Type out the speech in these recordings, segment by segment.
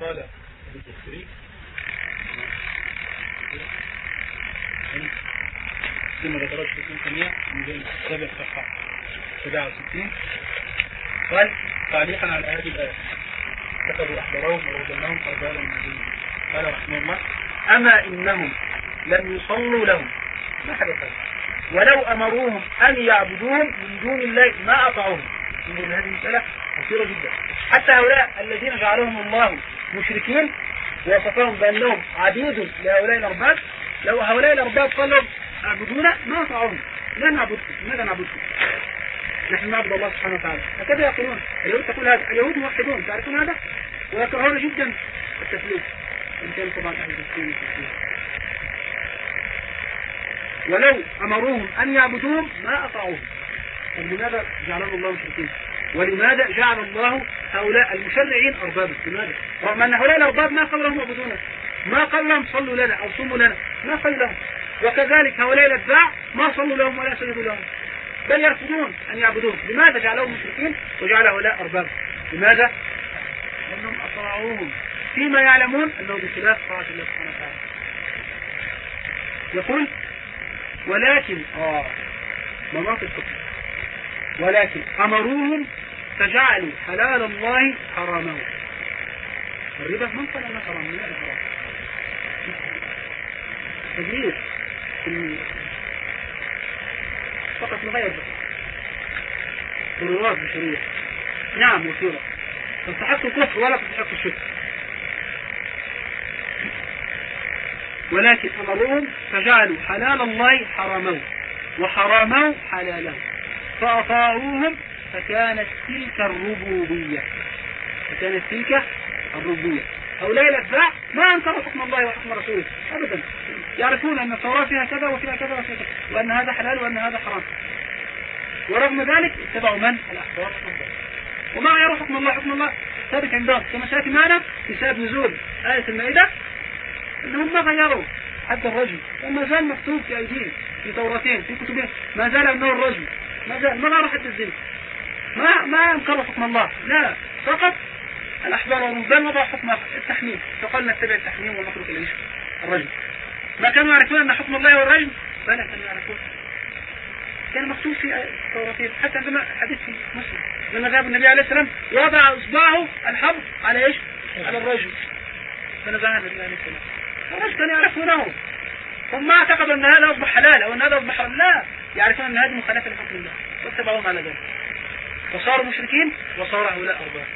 قال البخاري ثم ذكرت في ابن تيمية من السابع صفحة 67 قال تعليقا على هذه الآية. كتبوا أحبارهم ووجدناهم أربالا من دين قال رحمه الله أما إنهم لم يصلوا لهم. ما حدث ولو أمروهم أن يعبدوهم من دون الله ما أطعوهم من هذه المسألة كثيرة جدا. حتى هؤلاء الذين جعلهم الله مشركين ووصفهم بأنهم عبيد لهؤلاء الأرباب. لو هؤلاء الأرباب قالوا اعبدونا ما أطعوهم لا نعبدكم ماذا نعبدكم نحن نعبد الله سبحانه وتعالى. هكذا يقولون. اليهود تقول هذا. اليهود موحدون تعرفون هذا؟ ويكرهون جدا التثليث إن كان طبعا الدين ولو أمروهم أن يعبدوهم ما أطاعوهم. لماذا جعلهم الله مشركين؟ ولماذا جعل الله هؤلاء المشرعين أربابا؟ لماذا؟ رغم أن هؤلاء الأرباب ما قال لهم يعبدونا ما قال لهم صلوا لنا أو صموا لنا. ما قال لهم. وكذلك هؤلاء الأتباع ما صلوا لهم ولا سجدوا لهم. بل يرفضون أن يعبدوهم. لماذا جعلهم مشركين وجعل هؤلاء أربابا؟ لماذا؟ لأنهم أطاعوهم. فيما يعلمون أنه بخلاف طاعة الله سبحانه وتعالى. يقول ولكن آه. مناطق ولكن أمروهم فجعلوا حلال الله حرامه الربا من قال أنه حرام؟ من هذا حرام. تغيير فقط نغير ضرورات بشرية. نعم وصيرة تستحق الكفر ولا تستحق الشرك. ولكن أمروهم فجعلوا حلال الله حرامه وحرامه حلاله فأطاعوهم فكانت تلك الربوبية. فكانت تلك الربوبية. هؤلاء الأتباع ما أنكروا حكم الله وحكم رسوله أبدا. يعرفون أن التوراة فيها كذا وفيها كذا وفيها كذا وأن هذا حلال وأن هذا حرام. ورغم ذلك اتبعوا من؟ الأحبار. وما يرى حكم الله حكم الله ثابت عندهم كما سيأتي معنا في سبب نزول آية المائدة أنهم ما غيروا حتى الرجل. وما زال مكتوب في أيديهم في توراتين في كتبهم ما زال أنه الرجل. ما زال ما غيروا حتى الزنا. ما ما انكروا حكم الله. لا فقط الأحبار والرهبان وضعوا حكم التحميم. فقال نتبع التحميم ونترك الايش الرجل. ما كانوا يعرفون أن حكم الله هو الرجل بلى كانوا يعرفون. كان مكتوب في التوراتين حتى عندما حديث مسلم. لما ذهب النبي عليه السلام وضع إصبعه الحبر على إيش؟ على الرجل. فنزعها النبي عليه السلام. الرجل كانوا يعرفونه. هم ما اعتقدوا أن هذا أصبح حلال أو أن هذا أصبح حرام. لا يعرفون أن هذه مخالفة لحكم الله. واتبعوهم على ذلك. فصاروا مشركين وصار هؤلاء أرباب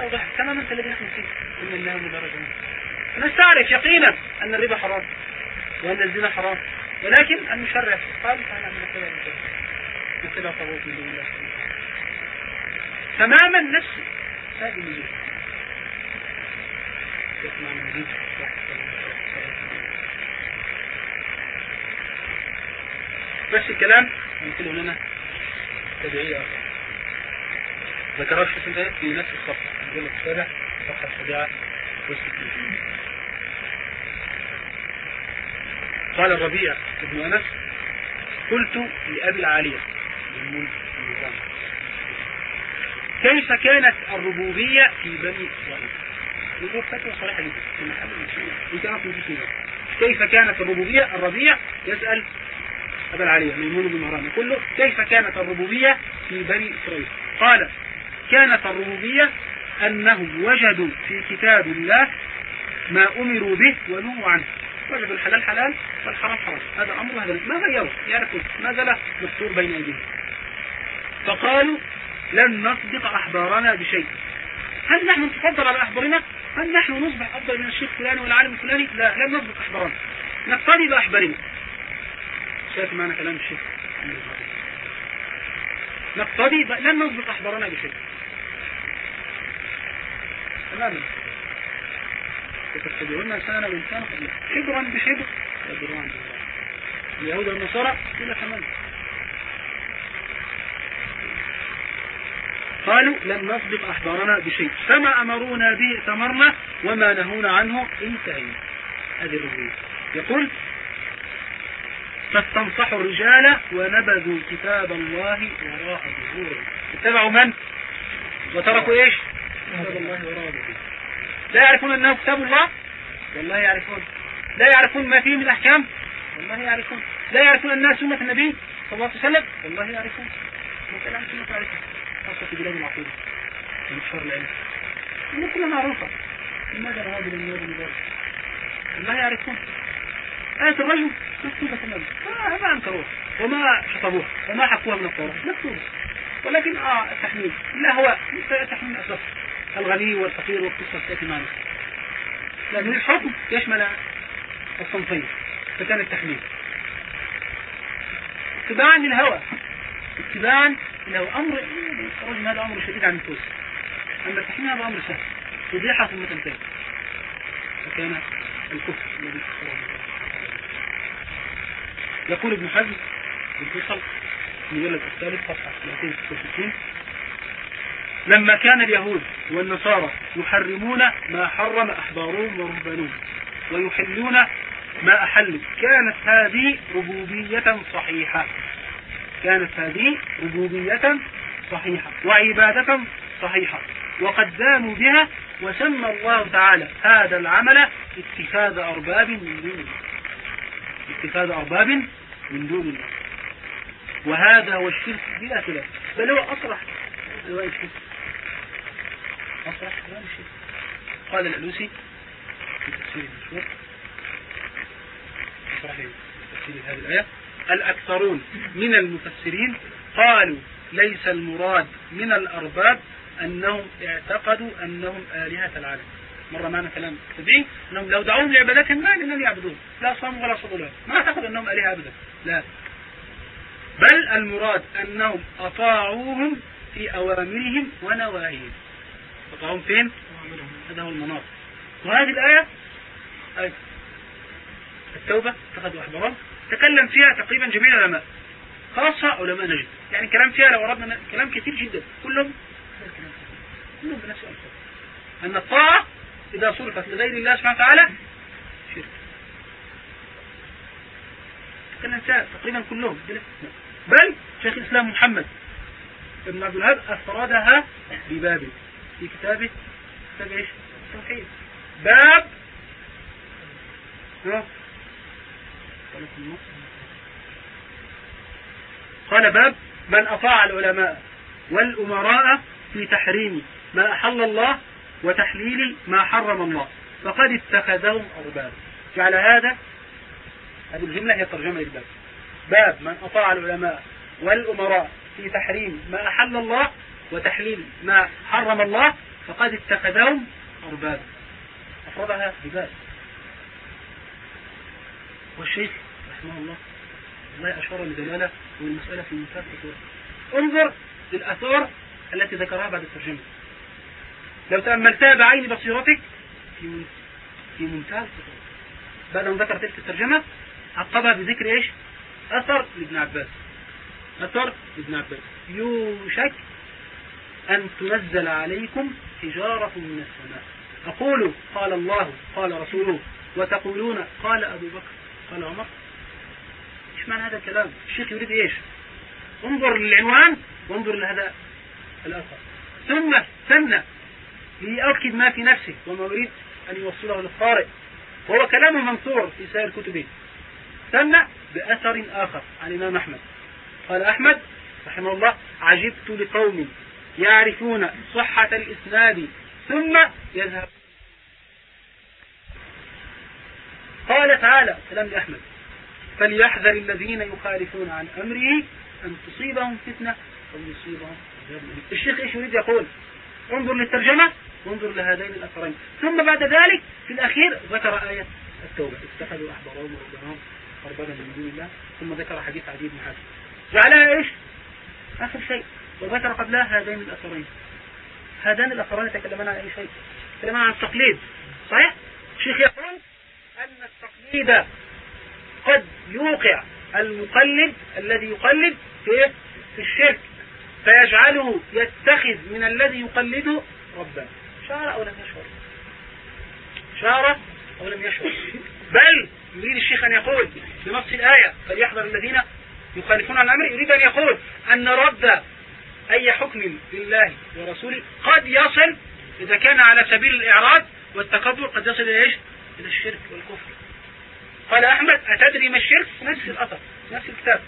أوضح تماما الذي نحن فيه. إن الله مدرج نستعرف يقينا أن الربا حرام وأن الزنا حرام. ولكن المشرع قال فأنا من نتبع نتبع طاغوت من دون الله. تماما نفس هذه النزول يسمع من بس الكلام. يمكن لنا تدعية آخر ذكرها الشيخ ده في نفس الصفحة الجزء السابع صفحة السابعة والستين قال الربيع بن أنس قلت لأبي العالية كيف كانت الربوبية في بني إسرائيل؟ يقول فتوى صريحة جدا. كيف كانت الربوبية؟ الربيع يسأل أبا العالية ميمون بن مهران. يقول له كيف كانت الربوبية في بني إسرائيل؟ قال كانت الربوبية أنهم وجدوا في كتاب الله ما أمروا به ونهوا عنه. وجدوا الحلال حلال والحرام حرام. هذا أمر وهذا ما غيروا. يعرفوا ما زال مستور بين أيديهم. فقالوا لن نصدق أحبارنا بشيء. هل نحن نتفضل على أحبارنا هل نحن نصبح أفضل من الشيخ فلان والعالم الفلاني؟ لا لن نصدق أحبارنا نقتدي بأحبارنا شايف معنى كلام الشيخ. نقتدي لن نصدق أحبارنا بشيء. تماما. وتتبعون سنة من كان قبل شبرا بشبر. يدرون عن اليهود والنصارى إلى كمان قالوا لم نصدق أحبارنا بشيء. فما أمرونا به؟ ثمرنا وما نهونا عنه؟ انتهينا. هذه الربوية يقول فاستنصحوا الرجال ونبذوا كتاب الله وراء ظهورهم. اتبعوا من؟ وتركوا إيش؟ كتاب الله وراء ظهورهم. لا يعرفون أنه كتاب الله؟ والله يعرفون. لا يعرفون ما فيه من أحكام؟ والله يعرفون. لا يعرفون أنها سنة النبي صلى الله عليه وسلم؟ والله يعرفون. مثلا عن سنة يعرفون؟ خاصة في بلاد العقيدة. انتشار العلم. إن كلها معروفة. لماذا النيابة لذلك والله يعرفون. آية الرجل. مكتوبة تماما ما, أنكروها وما شطبوها وما حكوها من التوراة مكتوبة ولكن آه التحميل. لا هو تحميل أساس. الغني والفقير والقصة تأتي معنا لكن الحكم يشمل الصنفين. فكان التحميل. اتباعا للهوى. اتباعا للهوى أمر. الرجل هذا أمر شديد عن النفوس. أما التحميل هذا أمر سهل. فضيحة ثم تنتهي فكان الكفر الذي يقول ابن حزم الفصل المجلد الثالث صفحة 266 لما كان اليهود والنصارى يحرمون ما حرم أحبارهم ورهبانهم ويحلون ما أحلوا كانت هذه ربوبية صحيحة. كانت هذه ربوبية صحيحة وعبادة صحيحة وقد دانوا بها وسمى الله تعالى هذا العمل اتخاذ أرباب من دون الله اتخاذ أرباب من دون الله. وهذا هو الشرك بلا خلاف بل هو أصرح أنواع الشرك. أصرح الشرك قال الألوسي في تفسير المشهور أصرح تفسير هذه الآية. الأكثرون من المفسرين قالوا ليس المراد من الأرباب أنهم اعتقدوا أنهم آلهة العالم. مرة معنا كلام تبعي أنهم لو دعوهم لعبادتهم ما لن يعبدون لا صاموا ولا صدوا ما اعتقدوا أنهم آلهة أبدا لا. بل المراد أنهم أطاعوهم في أوامرهم ونواهيهم. أطاعوهم فين؟ هذا هو المناط. وهذه الآية آية التوبة اتخذوا أحبارهم تكلم فيها تقريبا جميع العلماء. خاصة علماء نجد؟ يعني كلام فيها لو أردنا كلام كثير جدا. كلهم كلهم بنفس الألفاظ. أن الطاعة إذا صرفت لغير الله سبحانه وتعالى شرك. فيها تقريبا كلهم. بل شيخ الإسلام محمد ابن عبد الوهاب أفردها بباب في كتابه كتاب إيش؟ التوحيد. باب قال باب من أطاع العلماء والأمراء في تحريم ما أحل الله وتحليل ما حرم الله. فقد اتخذهم أرباب جعل هذا هذه الجملة هي ترجمة للباب. باب من أطاع العلماء والأمراء في تحريم ما أحل الله وتحليل ما حرم الله فقد اتخذهم أرباب أفردها بباب. والشيخ رحمه الله الله أشار لدلالة والمسألة في منتهى الخطورة انظر للأثار التي ذكرها بعد الترجمة. لو تأملتها بعين بصيرتك في في منتهى الخطورة بعد أن ذكر تلك الترجمة عقبها بذكر إيش؟ أثر لابن عباس. أثر لابن عباس. يوشك أن تنزل عليكم حجارة من السماء. أقول قال الله قال رسوله. وتقولون قال أبو بكر قال عمر. إيش معنى هذا الكلام؟ الشيخ يريد إيش؟ انظر للعنوان وانظر لهذا الأثر. ثم ثم ليأكد ما في نفسه. وما يريد أن يوصله للقارئ وهو كلام منصور في سائر كتبه. ثم بأثر آخر عن الإمام أحمد. قال أحمد رحمه الله عجبت لقوم يعرفون صحة الإسناد ثم يذهب. قال تعالى كلام لأحمد فليحذر الذين يخالفون عن أمره أن تصيبهم فتنة أو يصيبهم الشيخ إيش يريد يقول؟ انظر للترجمة. وانظر لهذين الأثرين. ثم بعد ذلك في الأخير ذكر آية التوبة. اتخذوا أحبارهم وربهم أربابا من دون الله. ثم ذكر حديث عدي بن جعلها إيش؟ آخر شيء. وذكر قبلها هذين الأثرين. هذان الأثرين يتكلمان عن أي شيء؟ يتكلمان عن التقليد. صحيح؟ الشيخ يقول أن التقليد قد يوقع المقلد الذي يقلد في في الشرك. فيجعله يتخذ من الذي يقلده ربا شعر أو لم يشعر شعر أو لم يشعر بل يريد الشيخ أن يقول بنص الآية فليحذر الذين يخالفون عن الأمر يريد أن يقول أن رد أي حكم لله ورسوله قد يصل إذا كان على سبيل الإعراض والتكبر قد يصل إلى إيش؟ إلى الشرك والكفر. قال أحمد أتدري ما الشرك؟ نفس الأثر نفس الكتاب.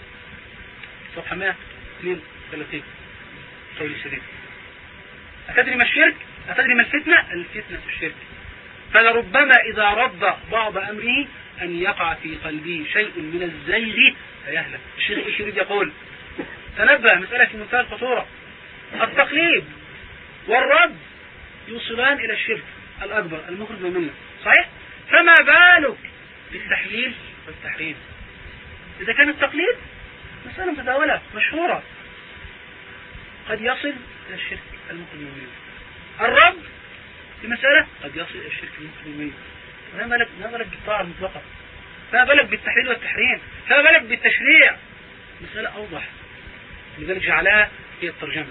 صفحة 132 الشريف أتدري ما الشرك؟ أتدري ما الفتنة؟ الفتنة الشرك. فلربما إذا رد بعض أمره أن يقع في قلبه شيء من الزيغ فيهلك. الشيخ الشريف يقول؟ تنبه مسألة في منتهى الخطورة. التقليد والرد يوصلان إلى الشرك الأكبر المخرج منه صحيح؟ فما بالك بالتحليل؟ والتحريم. إذا كان التقليد مسألة متداولة مشهورة. قد يصل إلى الشرك المخرج منه الرد في مسألة قد يصل إلى الشرك منه ما بالك ما بالك بالطاعة المطلقة؟ فما بالك بالتحليل والتحريم؟ فما بالك بالتشريع؟ مسألة أوضح. لذلك جعلها هي الترجمة.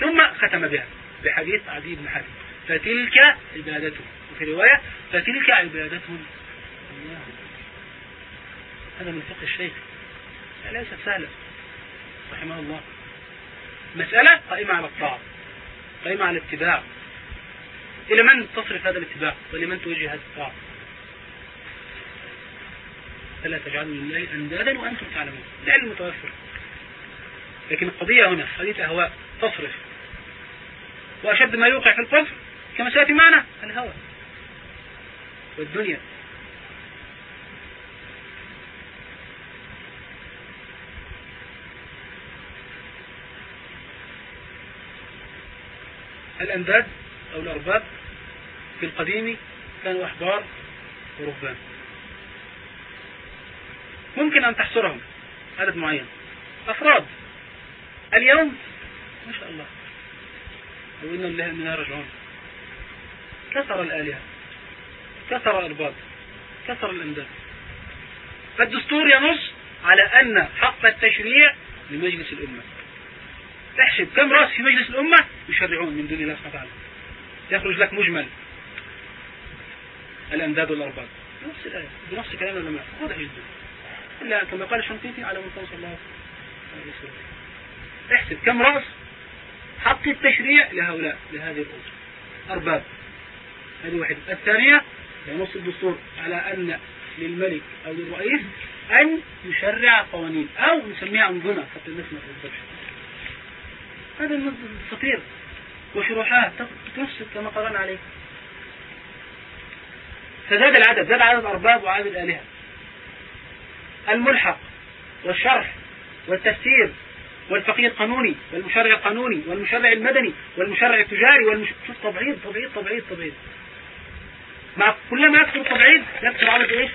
ثم ختم بها بحديث عدي بن حاتم. فتلك عبادته. وفي رواية فتلك عبادتهم هذا من فقه الشيخ. ليست سهلة رحمه الله. مسألة قائمة على الطاعة قائمة على الاتباع. إلى من تصرف هذا الاتباع؟ ولمن توجه هذه الطاعة؟ فلا تجعلوا لله أندادا وأنتم تعلمون. العلم متوفر. لكن القضية هنا قضية أهواء تصرف. وأشد ما يوقع في الكفر كما سيأتي معنا الهوى. والدنيا. الأنداد أو الأرباب في القديم كانوا أحبار ورهبان. ممكن أن تحصرهم عدد معين. أفراد. اليوم ما شاء الله. لو إن الله من رجعون كثر الآلهة. كثر الأرباب كثر الأنداد فالدستور ينص على أن حق التشريع لمجلس الأمة. احسب كم رأس في مجلس الأمة؟ يشرعون من دون الله سبحانه. وتعالى يخرج لك مجمل. الأنداد والأرباب. بنفس الآية. بنفس كلام العلماء. واضح جدا. إلا كما قال الشنقيطي على من صلى الله عليه احسب كم رأس؟ حق التشريع لهؤلاء لهذه الأسر أرباب. هذه واحدة. الثانية ينص الدستور على أن للملك أو للرئيس أن يشرع قوانين أو نسميها أنظمة حتى الناس ما هذا خطير وشروحات تفسد كما قرأنا عليه. فزاد العدد زاد عدد الأرباب وعدد الآلهة. الملحق والشرح والتفسير والفقيه القانوني والمشرع القانوني والمشرع المدني والمشرع التجاري والمش... شوف تبعيض تبعيض تبعيض تبعيض. مع كلما يكثر التبعيض يكثر عدد إيش؟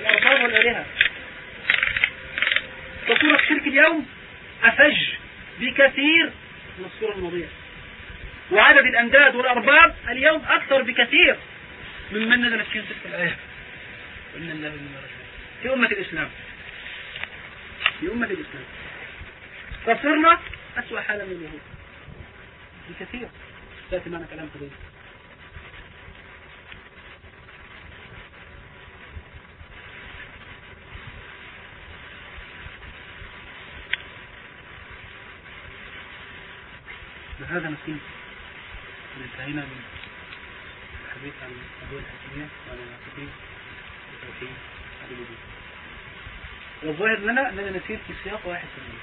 الأرباب والآلهة. فصورة الشرك اليوم أفج. بكثير. من الصورة الماضية وعدد الأنداد والأرباب اليوم أكثر بكثير. ممن نزلت فيهم تلك الآية وإن الله من في أمة الإسلام. في أمة الإسلام. فصرنا أسوأ حالة من اليهود. بكثير. تأتي معنا كلام قديم بهذا نكون انتهينا من الحديث عن أبواب الحكمية وعن المعتقين وتوحيد الوجود والظاهر لنا أننا نسير في سياق واحد تماما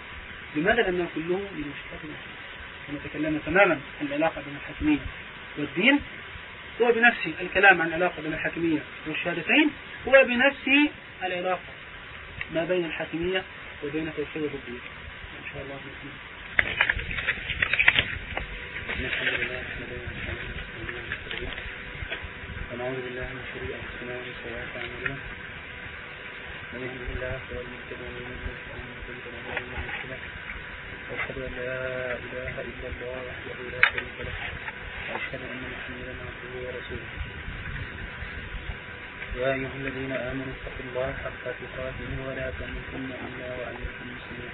لماذا لأنه كله من مشتقات الأحكام كما تكلمنا تماما عن العلاقة بين الحكمية والدين. هو بنفسه الكلام عن العلاقة بين الحاكمية والشهادتين. هو بنفسه العلاقة ما بين الحاكمية وبين توحيد الربوبية إن شاء الله بإذن الحمد لله ونعوذ بالله من شرور انفسنا ومن سيئات اعمالنا من يهده الله فهو المهتدي ومن يضلل فلن تجد له وليا مرشدا واشهد ان لا اله الا الله وحده لا شريك له واشهد أن محمدا عبده ورسوله. يا أيها الذين آمنوا اتقوا الله حق تقاته ولا تموتن إلا وأنتم مسلمون.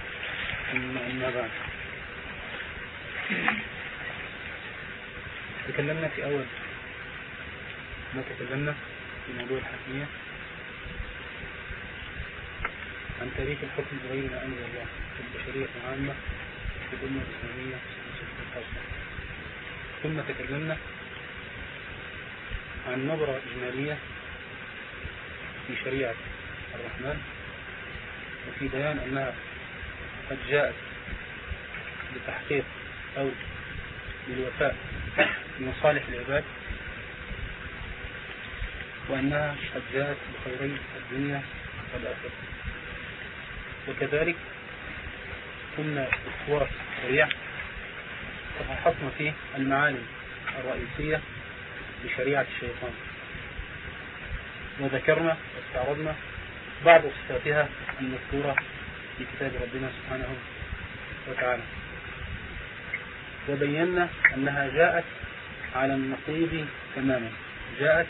أما بعد. تكلمنا في أول ما تكلمنا في موضوع الحكمية عن تاريخ الحكم بغير ما أنزل الله في البشرية العامة في الأمة الإسلامية الخاصة ثم تكلمنا عن نظرة إجمالية في شريعة الرحمن وفي بيان أنها قد جاءت لتحقيق أو للوفاء بمصالح العباد وأنها قد جاءت بخيري الدنيا والآخرة وكذلك كنا إخوار سريع تفحصنا فيه المعالم الرئيسية لشريعة الشيطان. وذكرنا واستعرضنا بعض صفاتها المذكورة في كتاب ربنا سبحانه وتعالى. وبينا أنها جاءت على النقيض تماما. جاءت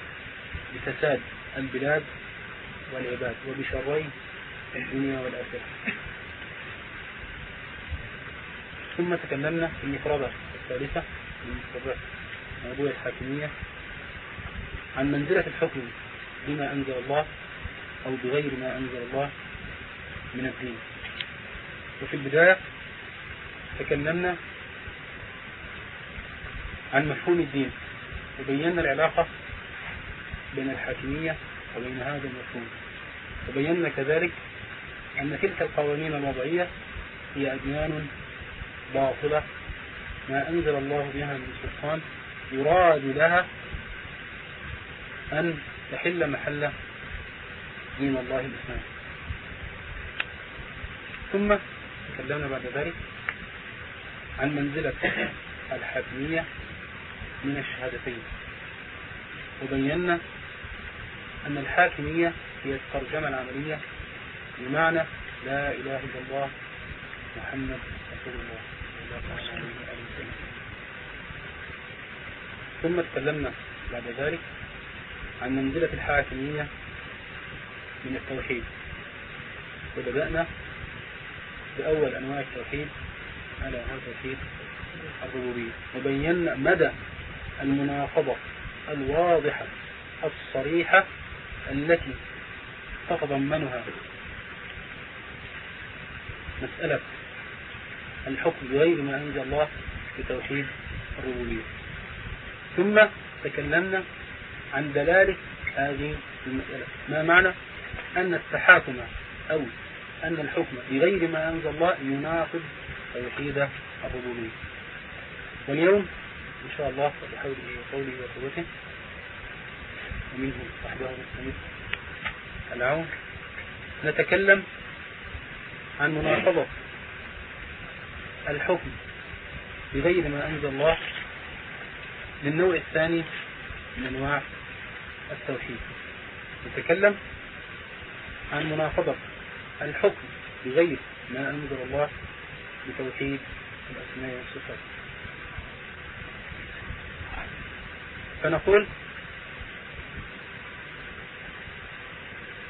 بفساد البلاد والعباد وبشري الدنيا والآخرة. ثم تكلمنا في المفردة الثالثة من مفردات موضوع الحاكمية. عن منزلة الحكم بما أنزل الله أو بغير ما أنزل الله من الدين. وفي البداية تكلمنا عن مفهوم الدين وبينا العلاقة بين الحاكمية وبين هذا المفهوم. وبينا كذلك أن تلك القوانين الوضعية هي أديان باطلة ما أنزل الله بها من سلطان يراد لها أن تحل محل دين الله الإسلام. ثم تكلمنا بعد ذلك عن منزلة الحاكمية من الشهادتين. وبينا أن الحاكمية هي الترجمة العملية بمعنى لا إله إلا الله محمد رسول الله ثم تكلمنا بعد ذلك عن منزلة الحاكمية من التوحيد. وبدأنا بأول أنواع التوحيد على هذا التوحيد الربوبية. وبينا مدى المناقضة الواضحة الصريحة التي تتضمنها مسألة الحكم بغير ما أنزل الله في توحيد الربوبية. ثم تكلمنا عن دلالة هذه المسألة. ما معنى أن التحاكم أو أن الحكم بغير ما أنزل الله يناقض توحيد الربوبية واليوم إن شاء الله بحوله وقوله وقوته ومنه وحده نستمد العون. نتكلم عن مناقضة الحكم بغير ما أنزل الله للنوع الثاني من أنواع التوحيد. نتكلم عن مناقضة الحكم بغير ما أنزل الله بتوحيد الأسماء والصفات. فنقول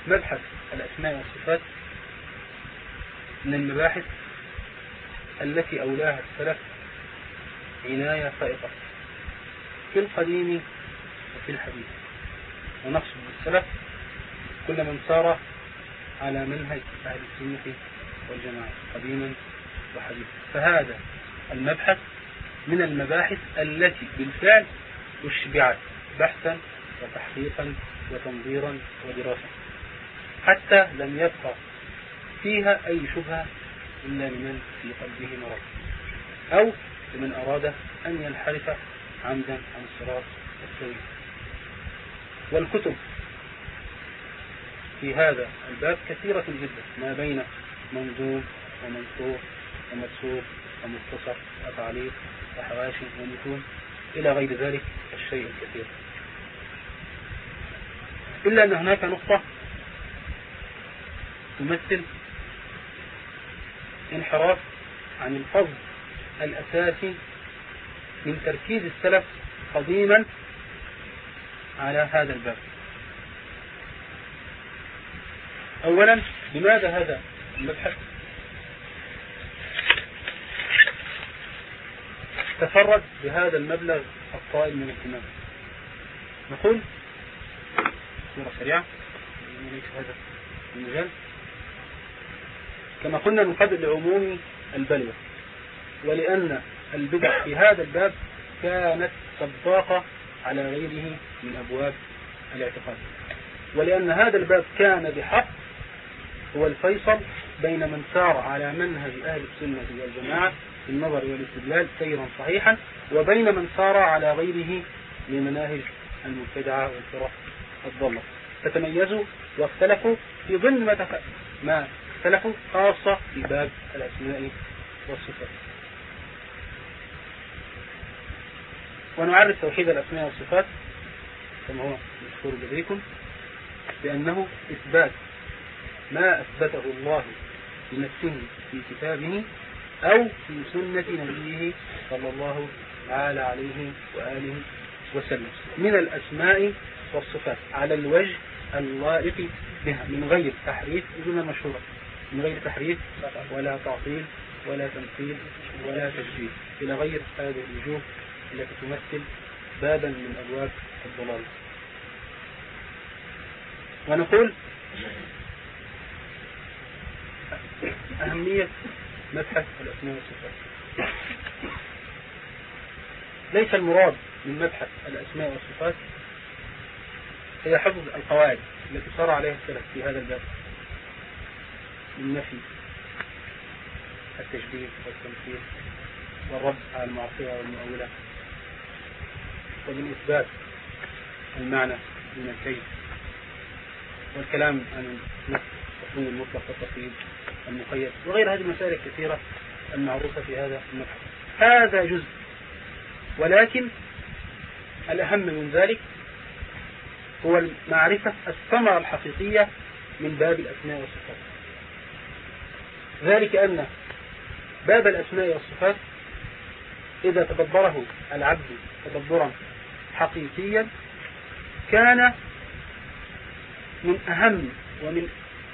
مبحث الأسماء والصفات من المباحث التي أولاها السلف عناية فائقة في القديم وفي الحديث. ونقصد بالسلف كل من سار على منهج أهل السنة والجماعة قديما وحديثا. فهذا المبحث من المباحث التي بالفعل أشبعت بحثا وتحقيقا وتنظيرا ودراسة حتى لم يبقى فيها أي شبهة إلا لمن في قلبه مرض أو لمن أراد أن ينحرف عمدا عن الصراط السوي. والكتب في هذا الباب كثيرة جدا. ما بين منظوم ومنصور ومبسوط ومختصر وتعليق وحواشي ومتون إلى غير ذلك الشيء الكثير. إلا أن هناك نقطة تمثل انحراف عن الفضل الأساسي من تركيز السلف قديما على هذا الباب. أولا لماذا هذا المبحث؟ تفرد بهذا المبلغ الطائل من الاهتمام نقول صورة سريعة هذا المجال. كما قلنا من لعموم البلوى ولأن البدع في هذا الباب كانت طباقة على غيره من أبواب الاعتقاد. ولأن هذا الباب كان بحق هو الفيصل بين من سار على منهج أهل السنة والجماعة في النظر والاستدلال سيرا صحيحا وبين من سار على غيره من مناهج المبتدعة والفرق الضالة فتميزوا واختلفوا في ضمن ما. ما اختلفوا خاصة في باب الأسماء والصفات ونعرف توحيد الأسماء والصفات كما هو مذكور لديكم بأنه إثبات ما أثبته الله لنفسه في كتابه أو في سنة نبيه صلى الله تعالى عليه وآله وسلم. من الأسماء والصفات على الوجه اللائق بها من غير تحريف الجملة المشهورة من غير تحريف ولا تعطيل ولا تمثيل ولا تشبيه إلى غير هذه الوجوه التي تمثل بابا من أبواب الضلال. ونقول أهمية مبحث الأسماء والصفات. ليس المراد من مبحث الأسماء والصفات هي حفظ القواعد التي صار عليها السلف في هذا الباب من نفي التشبيه والتمثيل والرد على المعصية والمؤولة ومن إثبات المعنى من الكيف والكلام عن نفس المطلق والتقييد المقيد. وغير هذه المسائل الكثيرة المعروفة في هذا المبحث هذا جزء. ولكن الأهم من ذلك هو معرفة الثمرة الحقيقية من باب الأسماء والصفات. ذلك أن باب الأسماء والصفات إذا تدبره العبد تدبرا حقيقيا كان من أهم ومن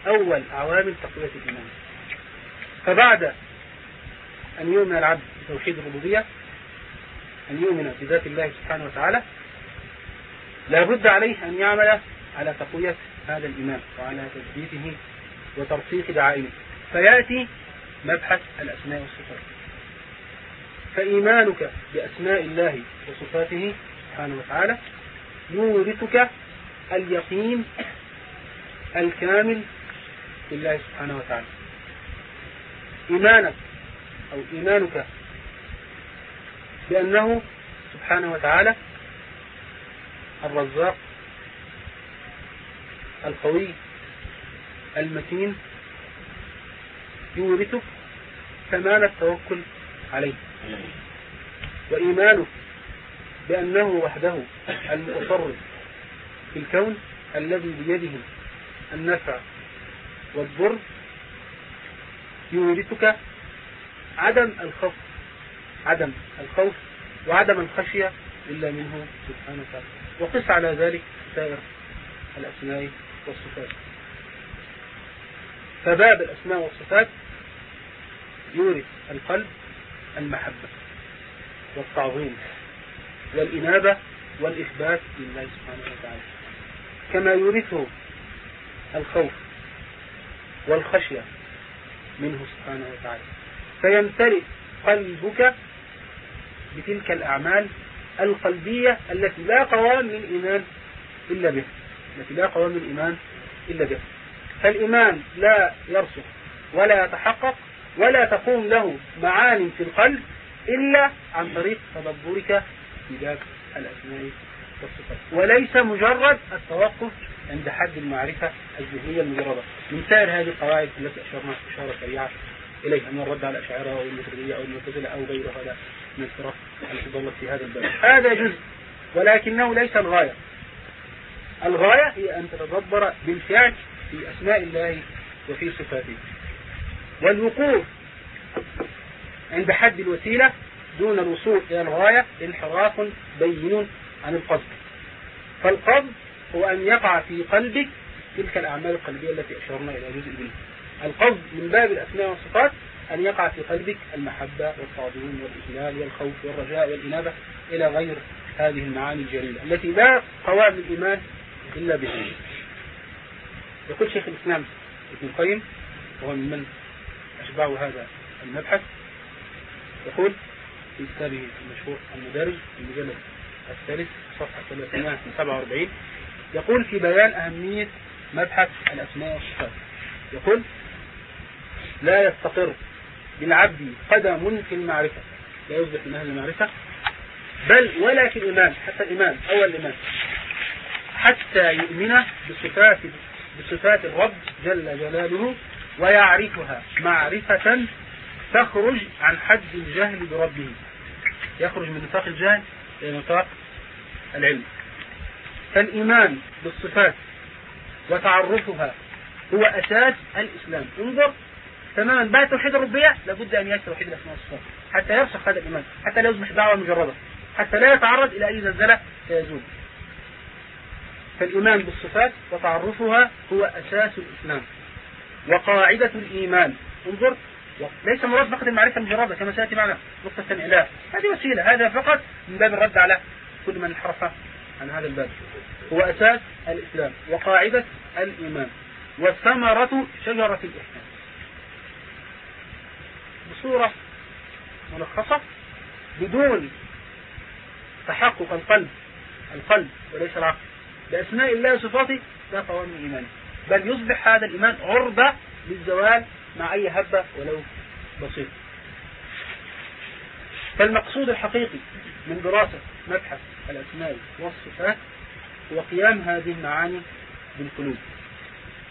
أول عوامل تقوية الإيمان. فبعد أن يؤمن العبد بتوحيد الربوبية أن يؤمن بذات الله سبحانه وتعالى لا بد عليه أن يعمل على تقوية هذا الإيمان وعلى تثبيته وترسيخ دعائمه فيأتي مبحث الأسماء والصفات. فإيمانك بأسماء الله وصفاته سبحانه وتعالى يورثك اليقين الكامل بالله سبحانه وتعالى. إيمانك أو إيمانك بأنه سبحانه وتعالى الرزاق القوي المتين يورثك تمام التوكل عليه. وإيمانه بأنه وحده المتصرف في الكون الذي بيده النفع والضر يورثك عدم الخوف عدم الخوف وعدم الخشية إلا منه سبحانه وتعالى. وقس على ذلك سائر الأسماء والصفات. فباب الأسماء والصفات يورث القلب المحبة والتعظيم والإنابة والإثبات لله سبحانه وتعالى. كما يورثه الخوف والخشية منه سبحانه وتعالى. فيمتلئ قلبك بتلك الأعمال القلبية التي لا قوام من إيمان إلا بها التي لا قوام من إيمان إلا بها فالإيمان لا يرسخ ولا يتحقق ولا تقوم له معان في القلب إلا عن طريق تدبرك في باب الأسماء والصفات. وليس مجرد التوقف عند حد المعرفة الذهنية المجردة. من سائر هذه القواعد التي أشرنا إشارة سريعة إليها من الرد على الأشاعرة أو المتردية أو المعتزلة أو غيرها من الفرق التي ضلت في هذا الباب. هذا جزء ولكنه ليس الغاية. الغاية هي أن تتدبر بالفعل في أسماء الله وفي صفاته. والوقوف عند حد الوسيلة دون الوصول إلى الغاية انحراف بين عن القصد. فالقصد هو أن يقع في قلبك تلك الأعمال القلبية التي أشرنا إلى جزء منها. القصد من باب الأسماء والصفات أن يقع في قلبك المحبة والتعظيم والإجلال والخوف والرجاء والإنابة إلى غير هذه المعاني الجليلة التي لا قوام الإيمان إلا بها يقول شيخ الإسلام ابن القيم وهو ممن أشبعه هذا المبحث يقول في كتابه المشهور المدارج المجلد الثالث صفحة 347 يقول في بيان أهمية مبحث الأسماء والصفات. يقول لا يستقر بالعبد قدم في المعرفة. لا يصبح من أهل المعرفة. بل ولا في الإيمان حتى الإيمان أول الإيمان. حتى يؤمن بصفات بصفات الرب جل جلاله ويعرفها. معرفة تخرج عن حد الجهل بربه. يخرج من نطاق الجهل إلى نطاق العلم. فالإيمان بالصفات وتعرفها هو أساس الإسلام. انظر تماما بعد توحيد الربيع لابد أن يأتي توحيد الأسماء والصفات حتى يرسخ هذا الإيمان حتى لا يصبح دعوة مجردة حتى لا يتعرض إلى أي زلزلة فيزول فالإيمان بالصفات وتعرفها هو أساس الإسلام وقاعدة الإيمان. انظر ليس مراد فقط المعرفة المجردة كما سيأتي معنا نقطة لا هذه وسيلة هذا فقط من باب الرد على كل من انحرف عن هذا الباب. هو أساس الإسلام وقاعدة الإيمان وثمرة شجرة الإحسان. بصورة ملخصة بدون تحقق القلب القلب وليس العقل. بأسماء الله وصفاته لا قوام إيمانه بل يصبح هذا الإيمان عرضة للزوال مع أي هبة ولو بسيط. فالمقصود الحقيقي من دراسة مبحث الأسماء والصفات هو قيام هذه المعاني بالقلوب.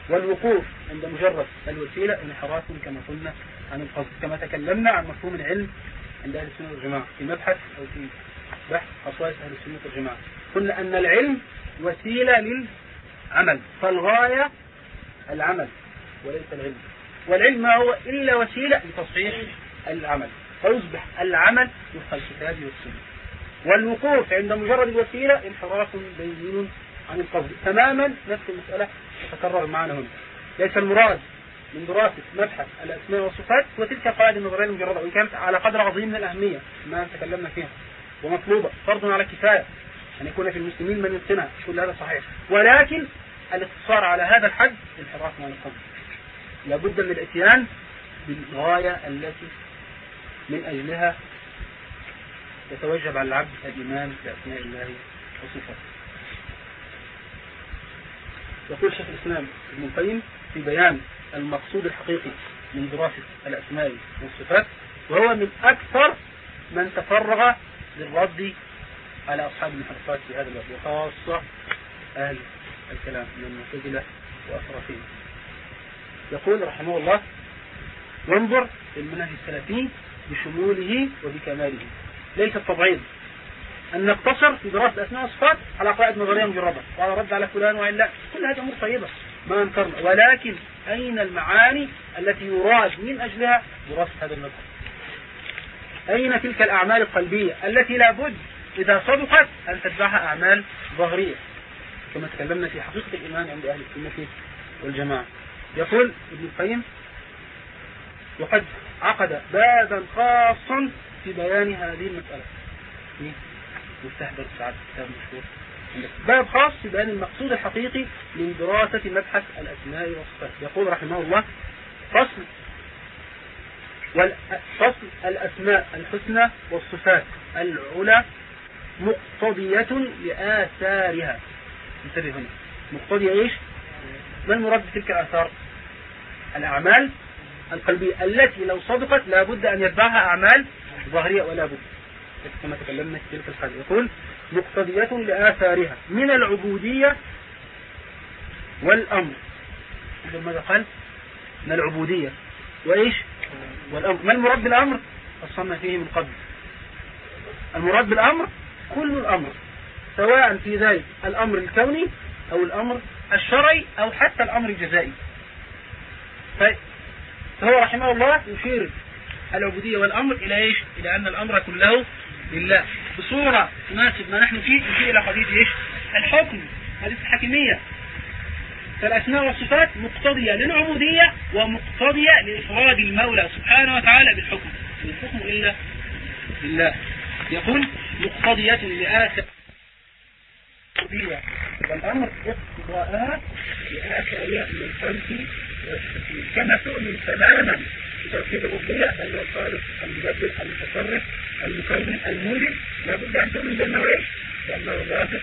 والوقوف عند مجرد الوسيلة انحراف كما قلنا عن القصد. كما تكلمنا عن مفهوم العلم عند أهل السنة والجماعة في مبحث أو في بحث خصائص أهل السنة والجماعة. قلنا أن العلم وسيلة للعمل فالغاية العمل وليس العلم. والعلم ما هو إلا وسيلة لتصحيح العمل فيصبح العمل وفق الكتاب والسنة والوقوف عند مجرد الوسيلة انحراف بين عن القصد تماما نفس المسألة تتكرر معنا هنا. ليس المراد من دراسة مبحث الأسماء والصفات وتلك القواعد النظرية المجردة وإن كانت على قدر عظيم من الأهمية ما تكلمنا فيها. ومطلوبة. فرض على كفاية أن يكون في المسلمين من يتقنها كل هذا صحيح. ولكن الاقتصار على هذا الحد انحراف عن القصد لابد من الاتيان بالغاية التي من أجلها يتوجب على العبد الإيمان بأسماء الله وصفاته. يقول شيخ الإسلام ابن القيم في بيان المقصود الحقيقي من دراسة الأسماء والصفات وهو من أكثر من تفرغ للرد على أصحاب المحرفات في هذا الوقت وخاصة أهل الكلام من المعتزلة وأسرافين يقول رحمه الله وانظر المنهج السلفي بشموله وبكماله. ليس التبعيض أن نقتصر في دراسة أسماء الصفات على قواعد نظرية مجردة. وعلى رد على فلان وإلا كل هذه أمور طيبة. ما أنكرنا. ولكن أين المعاني التي يراد من أجلها دراسة هذا المبحث أين تلك الأعمال القلبية التي لابد إذا صدقت أن تتبعها أعمال ظهرية كما تكلمنا في حقيقة الإيمان عند أهل السنة والجماعة. يقول ابن القيم وقد عقد بابا خاصا في بيان هذه المسألة. مستحضر سعادة كتاب مشهور. باب خاص في بيان المقصود الحقيقي من دراسة مبحث الأسماء والصفات. يقول رحمه الله فصل فصل الأسماء الحسنى والصفات العلى مقتضية لآثارها. انتبه هنا. مقتضية إيش؟ ما المراد بتلك الآثار؟ الأعمال القلبية. التي لو صدقت لابد أن يتبعها أعمال ظاهرية ولا بد. كما تكلمنا في تلك الحالة يقول مقتضية لآثارها من العبودية والأمر. ماذا قال؟ من العبودية. وإيش؟ والأمر. ما المراد بالأمر؟ أصلنا فيه من قبل. المراد بالأمر كل الأمر سواء في ذلك الأمر الكوني أو الأمر الشرعي أو حتى الأمر الجزائي. فهو رحمه الله يشير العبودية والأمر إلى إيش؟ إلى أن الأمر كله لله. بصورة تناسب ما نحن فيه يشير إلى قضية إيش؟ الحكم هذه الحكمية. فالأسماء والصفات مقتضية للعبودية ومقتضية لإفراد المولى سبحانه وتعالى بالحكم. الحكم إلا لله. يقول مقتضية لآثر والأمر اقتضاءها لآثر من الخلق كما تؤمن تماما بتوحيد الربوبية أن الخالق المدبر المتصرف المكون الموجب لابد أن تؤمن بأنه إيش؟ بأنه الرازق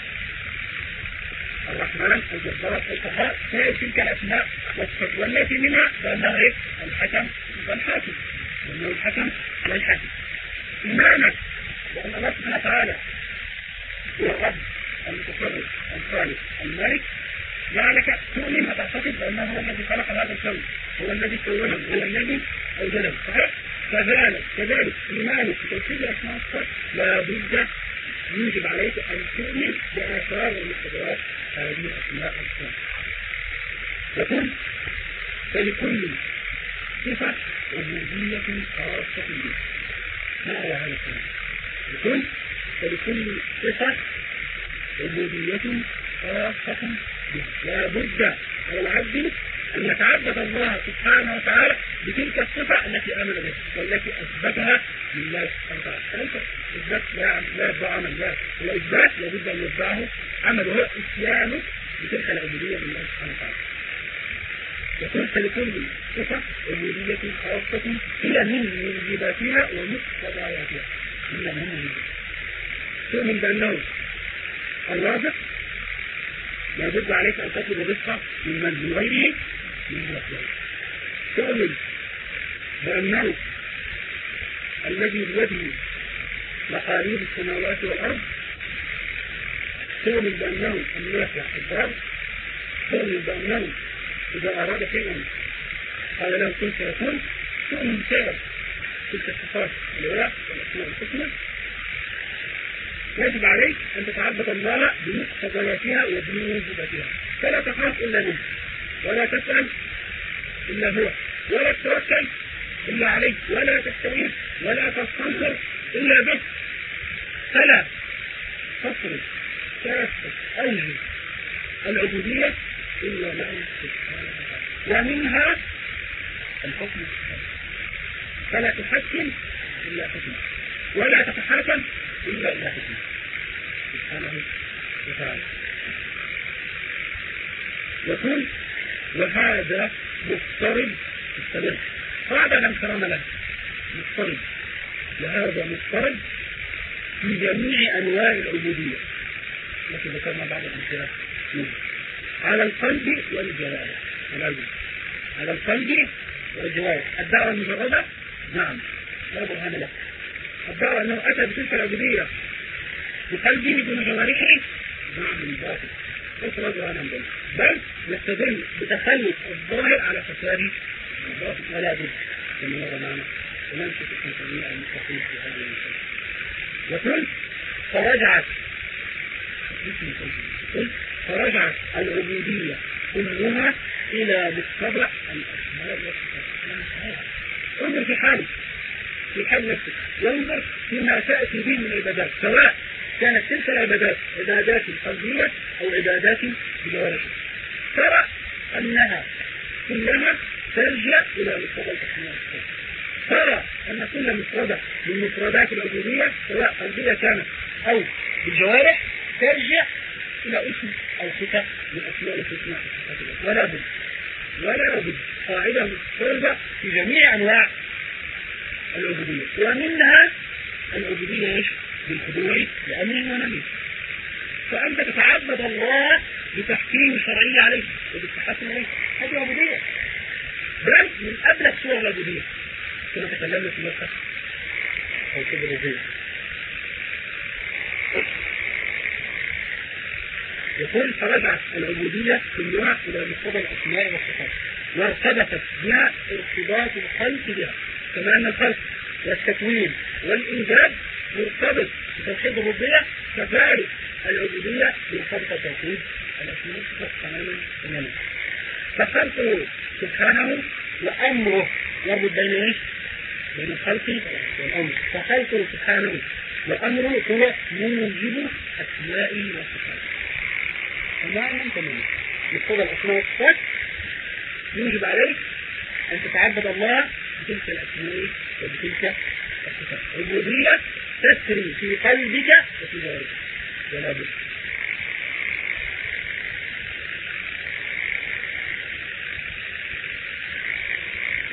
الرحمن الجبار القهار سائر تلك الأسماء والتي منها بأنه إيه؟ الحكم والحاكم بأنه الحكم والحاكم إيمانك بأن الله سبحانه وتعالى هو الرب المتصرف الخالق الملك جعلك تؤمن وتعتقد بأنه هو الذي خلق هذا الكون هو الذي كونه هو الذي أوجده صحيح؟ كذلك كذلك إيمانك بتوحيد الأسماء والصفات لابد يجب عليك أن تؤمن بآثار ومقتضيات هذه الأسماء والصفات يقول فلكل صفة عبودية خاصة به ما هو هذا الكلام؟ يقول فلكل صفة عبودية خاصة لا بد على العبد أن يتعبد الله سبحانه وتعالى بتلك الصفة التي آمن بها والتي أثبتها لله سبحانه وتعالى. إثبات لا لا يتبع عمل لا الإثبات لابد أن يتبعه عمل هو إتيانه بتلك العبودية لله سبحانه وتعالى. يقول فلكل صفة عبودية خاصة هي من موجباتها ومقتضياتها. هي من موجباتها تؤمن بأنه الرازق يجب عليك أن تطلب الرزق من غيره من غيره تؤمن بأنه الذي بيده مقاليد السماوات والأرض تؤمن بأنه النافع الضار تؤمن بأنه إذا أراد شيئا قال له كن فيكون تؤمن بسبب تلك الصفات العلى والأسماء الحسنى. يجب عليك أن تتعبد الله بمقتضياتها وبموجباتها. فلا تخاف إلا منه ولا تسأل إلا هو ولا تتوكل إلا عليه ولا تستعين ولا تستنصر إلا به. فلا تصرف ترفض أوجه العبودية إلا له سبحانه ومنها الحكم. فلا تحكم إلا حكمه ولا تتحاكم إلا إلى حكمه سبحانه وتعالى. يقول وهذا مفترض مستمر هذا لم كرم له مفترض وهذا مفترض في جميع أنواع العبودية. التي ذكرنا بعض الأمثلة على القلب والجوارح. على القلب. والجوارح. الدعوة المجردة؟ نعم. لا برهان له الدعوة أنه أتى بتلك العبودية بقلبه دون جوارحه. نعم من باطل ليس رجل عن ذلك بل يستدل بتخلف الظاهر على فساد الباطل ولا بد كما مر معنا ونمسك في تنمية المستقيم في هذه المسألة. يقول فرجعت. فرجعت العبودية كلها إلى مقتضى الأسماء والصفات. انظر في حالك. في حال نفسك وانظر فيما تأتي به من عبادات سواء كانت تلك العبادات عبادات قلبية أو عبادات بجوارحك ترى أنها كلها ترجع إلى مفردة الأسماء ترى أن كل مفردة من مفردات العبودية سواء قلبية كانت أو بالجوارح ترجع إلى اسم أو صفة من أسماء الحسنى. ولا بد ولا بد قاعدة مفردة في جميع أنواع العبودية. ومنها العبودية إيش؟ بالخضوع لأمره ونبيه فأنت تتعبد الله بتحكيم شرعي عليه وبالتحكم عليه هذه عبودية. بل من أبلغ صور العبودية. كما تكلمنا في مكة. أو في الربوبية يقول فرجعت العبودية كلها إلى مقتضى الأسماء والصفات. وارتبطت بها ارتباط الخلق بها. كما أن الخلق والتكوين والإنجاب مرتبط بتوحيد الربوبية كذلك العبودية مرتبطة بتوحيد الأسماء والصفات تماما فخلقه سبحانه وأمره يربط بين إيش؟ بين الخلق والأمر. فخلقه سبحانه وأمره هو موجب أسمائه وصفاته. تماما تماما مقتضى الأسماء والصفات يوجب عليك أن تتعبد الله بتلك الأسماء وبتلك الصفات الربوبية تسري في قلبك وفي ذلك ولا بد.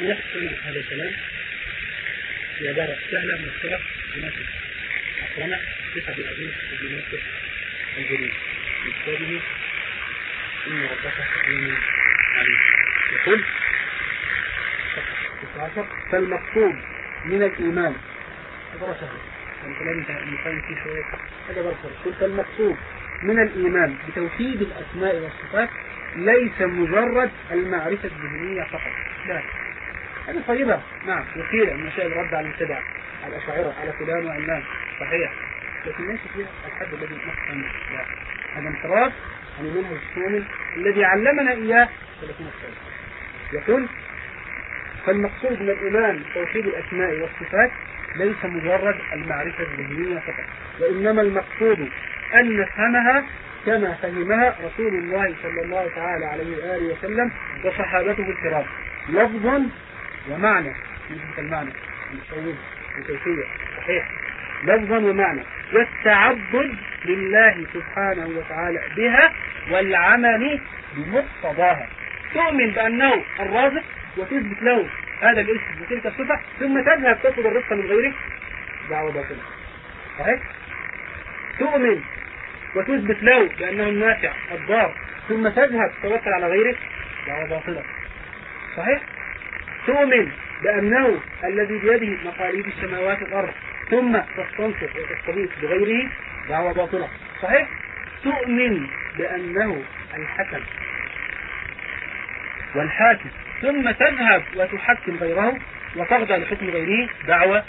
نحسن هذا الكلام في عبارة سهلة مختصرة مناسبة أقرنا صفة العزيز بنفسه الجليل. من كتابه إن ربك حكيم عليم. يقول فالمقصود من الإيمان. نفهم قل فالمقصود من الإيمان بتوحيد الأسماء والصفات ليس مجرد المعرفة الذهنية فقط. لا. هذه طيبة نعم. وكيلة من مشاهد الرد على المبتدع على الأشاعرة على فلان وعلان. صحيح. لكن ليس فيها الحد الذي نحن لا. هذا انحراف عن المنهج الشامل الذي علمنا إياه. 30 سنة يقول فالمقصود من الإيمان توحيد الأسماء والصفات ليس مجرد المعرفة الذهنية فقط وإنما المقصود أن نفهمها كما فهمها رسول الله صلى الله تعالى عليه وآله وسلم وصحابته الكرام. لفظا ومعنى مثل المعنى المصوب وكيفية صحيح. لفظا ومعنى. والتعبد لله سبحانه وتعالى بها والعمل بمقتضاها. تؤمن بأنه الرازق وتثبت له هذا الاسم وتلك الصفة ثم تذهب تطلب الرزق من غيره دعوة باطلة. صحيح؟ تؤمن وتثبت له بأنه النافع الضار ثم تذهب تتوكل على غيره دعوة باطلة. صحيح؟ تؤمن بأنه الذي بيده مقاليد السماوات والأرض ثم تستنصر وتستغيث بغيره. دعوة باطلة. صحيح؟ تؤمن بأنه الحكم والحاكم. ثم تذهب وتحكم غيره وتخضع لحكم غيره. دعوة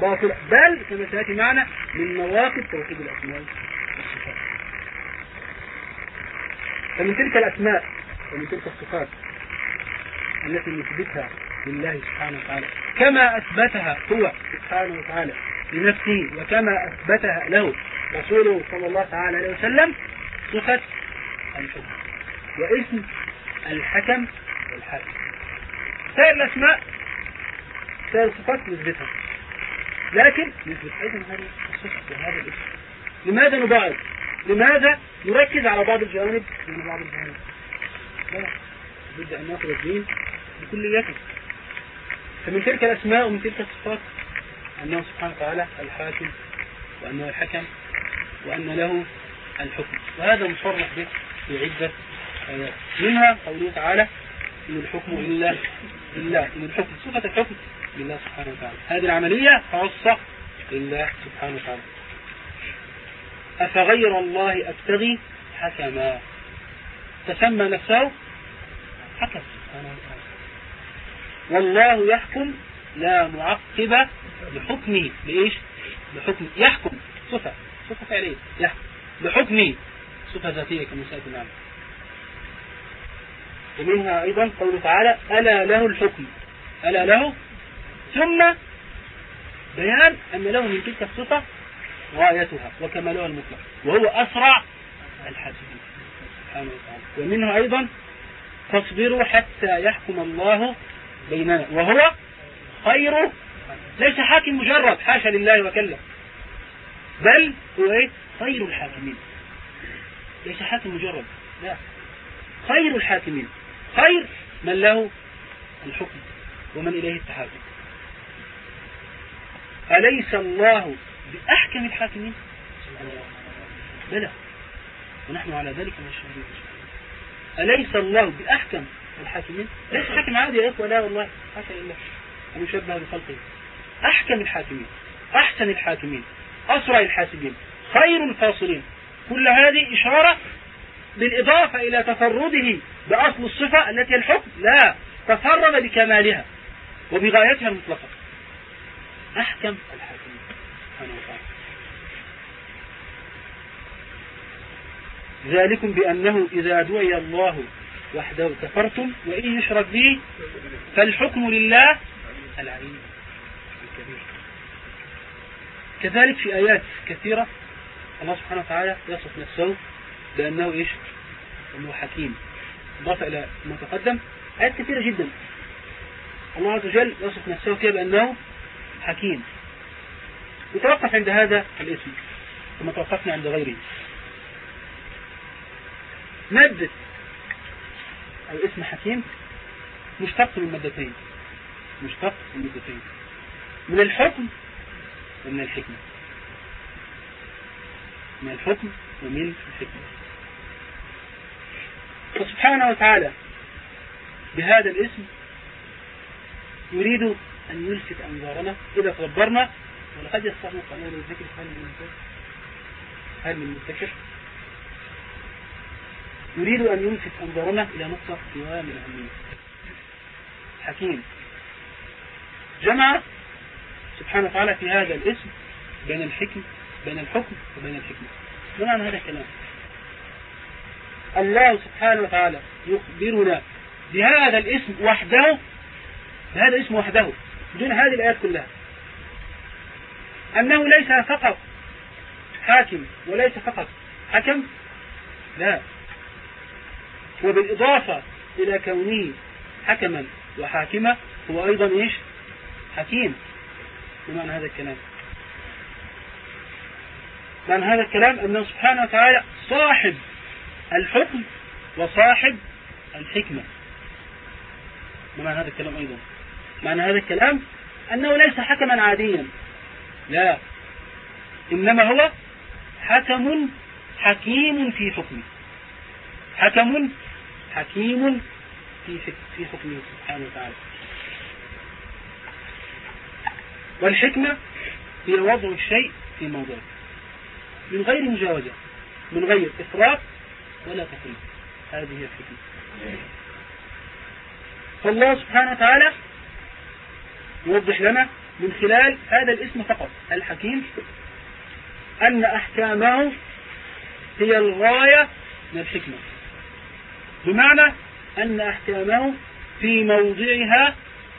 باطلة. بل كما سيأتي معنا من نواقض توحيد الأسماء. والصفات فمن تلك الأسماء ومن تلك الصفات التي نثبتها لله سبحانه وتعالى كما أثبتها هو سبحانه وتعالى لنفسه وكما أثبتها له رسوله صلى الله تعالى عليه وسلم صفة الحكم. واسم الحكم والحاكم سائر الأسماء سائر الصفات نثبتها. لكن نثبت أيضا هذه الصفة وهذا الاسم. لماذا نبعد لماذا نركز على بعض الجوانب؟ من بعض الجوانب لا بد أن نأخذ الدين بكليته. فمن تلك الأسماء ومن تلك الصفات أنه سبحانه وتعالى الحاكم وأنه الحكم وأن له الحكم. وهذا مصرح به في عدة آيات. منها قوله تعالى إن الحكم إلا لله إن الحكم صفة الحكم لله سبحانه وتعالى. هذه العملية خاصة لله سبحانه وتعالى. أفغير الله أبتغي حكما. تسمى نفسه حكم سبحانه وتعالى. والله يحكم لا معقب لحكمه. لإيش؟ لحكم. يحكم صفة. صفة فعلية. يحكم. لحكمه. صفة ذاتية كما سيأتي معنا ومنها أيضا قوله تعالى ألا له الحكم. ألا له. ثم بيان أن له من تلك الصفة غايتها وكمالها المطلق. وهو أسرع الحاسبين سبحانه وتعالى. ومنها أيضا فاصبروا حتى يحكم الله بيننا. وهو خير. ليس حاكم مجرد. حاشا لله وكلا. بل هو إيه؟ خير الحاكمين. ليس حاكم مجرد. لا. خير الحاكمين. خير من له الحكم ومن إليه التحاكم. أليس الله بأحكم الحاكمين؟ بلى. ونحن على ذلك من الشهدين أليس الله بأحكم الحاكمين؟ ليس حاكم عادي يا إخوة لا والله. حاشا لله أن يشبه بخلقه أحكم الحاكمين أحسن الحاكمين أسرع الحاسبين خير الفاصلين. كل هذه إشارة بالإضافة إلى تفرده بأصل الصفة التي الحكم لا تفرد بكمالها وبغايتها المطلقة. أحكم الحاكمين. سبحانه وتعالى. ذلكم بأنه إذا دعي الله وحده كفرتم وإن يشرك به فالحكم لله العليم الكبير. كذلك في آيات كثيرة الله سبحانه وتعالى يصف نفسه بأنه إيش؟ أنه حكيم. إضافة إلى ما تقدم. آيات كثيرة جدا. الله عز وجل يصف نفسه فيها بأنه حكيم. يتوقف عند هذا الاسم كما توقفنا عند غيره. مادة أو اسم حكيم مشتق من مادتين. مشتق من مادتين. من الحكم ومن الحكمة. من الحكم ومن الحكمة. فسبحانه وتعالى بهذا الاسم يريد أن يلفت أنظارنا. إذا تدبرنا ولقد يستطيع قانون الذكر هل من هل من مستكشف يريد أن يلفت أنظارنا إلى نقطة سواء من الأهمية حكيم. جمع سبحانه وتعالى في هذا الاسم بين الحكم بين الحكم وبين الحكمة. ما معنى هذا الكلام؟ الله سبحانه وتعالى يخبرنا بهذا الاسم وحده بهذا الاسم وحده بدون هذه الآيات كلها. أنه ليس فقط حاكم وليس فقط حكم لا. وبالإضافة إلى كونه حكما وحاكمة هو أيضا إيش؟ حكيم. بمعنى هذا الكلام. معنى هذا الكلام أنه سبحانه وتعالى صاحب الحكم وصاحب الحكمة. بمعنى هذا الكلام أيضا. معنى هذا الكلام أنه ليس حكما عاديا. لا. إنما هو حكم حكيم في حكمه. حكم حكيم في في حكمه سبحانه وتعالى. والحكمة هي وضع الشيء في موضعه. من غير مجاوزة. من غير إفراط ولا تفريط هذه الحكمة فالله سبحانه وتعالى يوضح لنا من خلال هذا الاسم فقط الحكيم أن أحكامه هي الغاية من الحكمة. بمعنى أن أحكامه في موضعها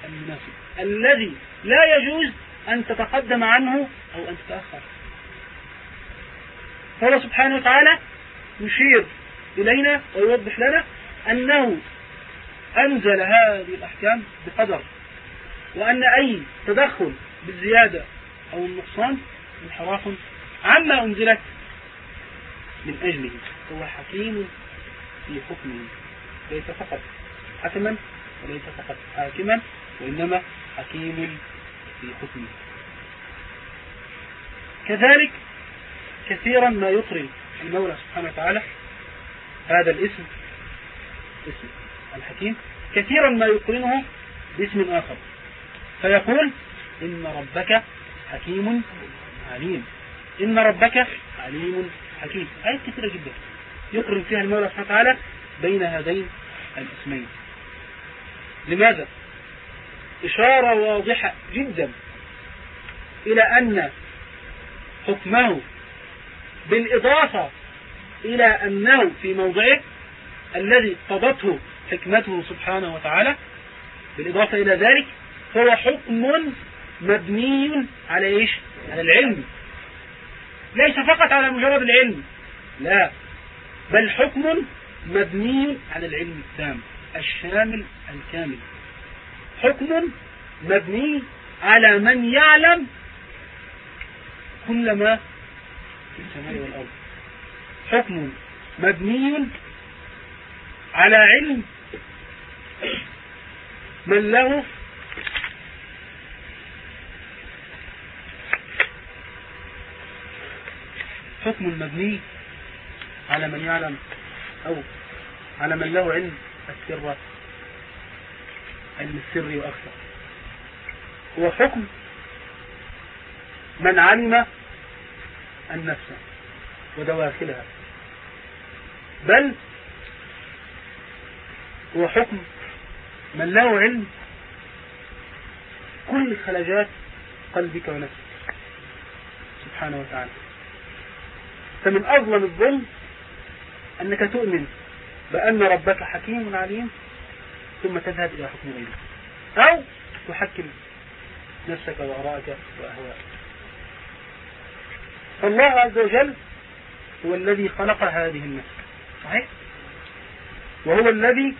المناسب. الذي لا يجوز أن تتقدم عنه أو أن تتأخر. فالله سبحانه وتعالى يشير إلينا ويوضح لنا أنه أنزل هذه الأحكام بقدر وأن أي تدخل بالزيادة أو النقصان انحراف عما أنزلت من أجله. هو حكيم في حكمه ليس فقط حكما وليس فقط حاكما وإنما حكيم في حكمه. كذلك كثيرا ما يطري المولى سبحانه وتعالى هذا الاسم اسم الحكيم كثيرا ما يقرنه باسم آخر. فيقول إن ربك حكيم عليم. إن ربك عليم حكيم. آيات كثيرة جدا. يقرن فيها المولى سبحانه وتعالى بين هذين الاسمين. لماذا؟ إشارة واضحة جدا إلى أن حكمه بالإضافة إلى أنه في موضعه الذي قضته حكمته سبحانه وتعالى بالإضافة إلى ذلك هو حكم مبني على إيش؟ على العلم. ليس فقط على مجرد العلم لا بل حكم مبني على العلم التام الشامل الكامل. حكم مبني على من يعلم كل ما في السماء والأرض. حكم مبني على علم من له حكم مبني على من يعلم أو على من له علم. السر علم السر وأكثر. هو حكم من علم النفس. ودواخلها. بل هو حكم من له علم كل خلجات قلبك ونفسك. سبحانه وتعالى. فمن أظلم الظلم أنك تؤمن بأن ربك حكيم عليم ثم تذهب إلى حكم غيره. أو تحكم نفسك وآرائك وأهواءك. فالله عز وجل هو الذي خلق هذه النفس. صحيح؟ وهو الذي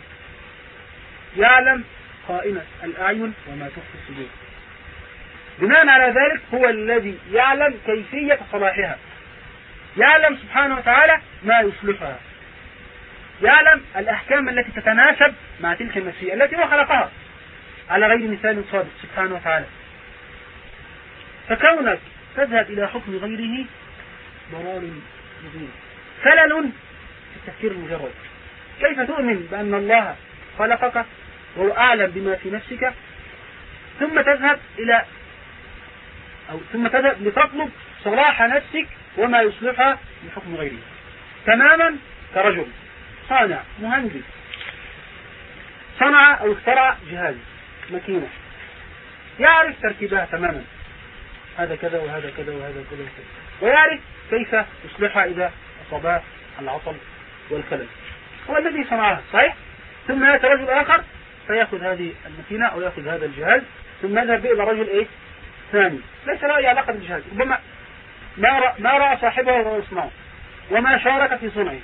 يعلم خائنة الأعين وما تخفي الصدور. بناء على ذلك هو الذي يعلم كيفية صلاحها يعلم سبحانه وتعالى ما يصلحها يعلم الأحكام التي تتناسب مع تلك المشيئة التي هو خلقها. على غير مثال صادق سبحانه وتعالى. فكونك تذهب إلى حكم غيره مبين خلل في التفكير المجرد. كيف تؤمن بأن الله خلقك وهو أعلم بما في نفسك؟ ثم تذهب إلى أو ثم تذهب لتطلب صلاح نفسك وما يصلحها من حكم غيره تماما كرجل صانع مهندس. صنع أو اخترع جهاز ماكينة. يعرف تركيبها تماما. هذا كذا وهذا كذا وهذا كذا ويعرف كيف يصلحها إذا أصابها العطل والخلل هو الذي صنعها صحيح؟ ثم يأتي رجل آخر فيأخذ هذه الماكينة أو يأخذ هذا الجهاز ثم يذهب إلى رجل إيه؟ ثاني. ليس له أي علاقة بالجهاز ربما ما رأى, ما رأى صاحبه وهو يصنعه وما شارك في صنعه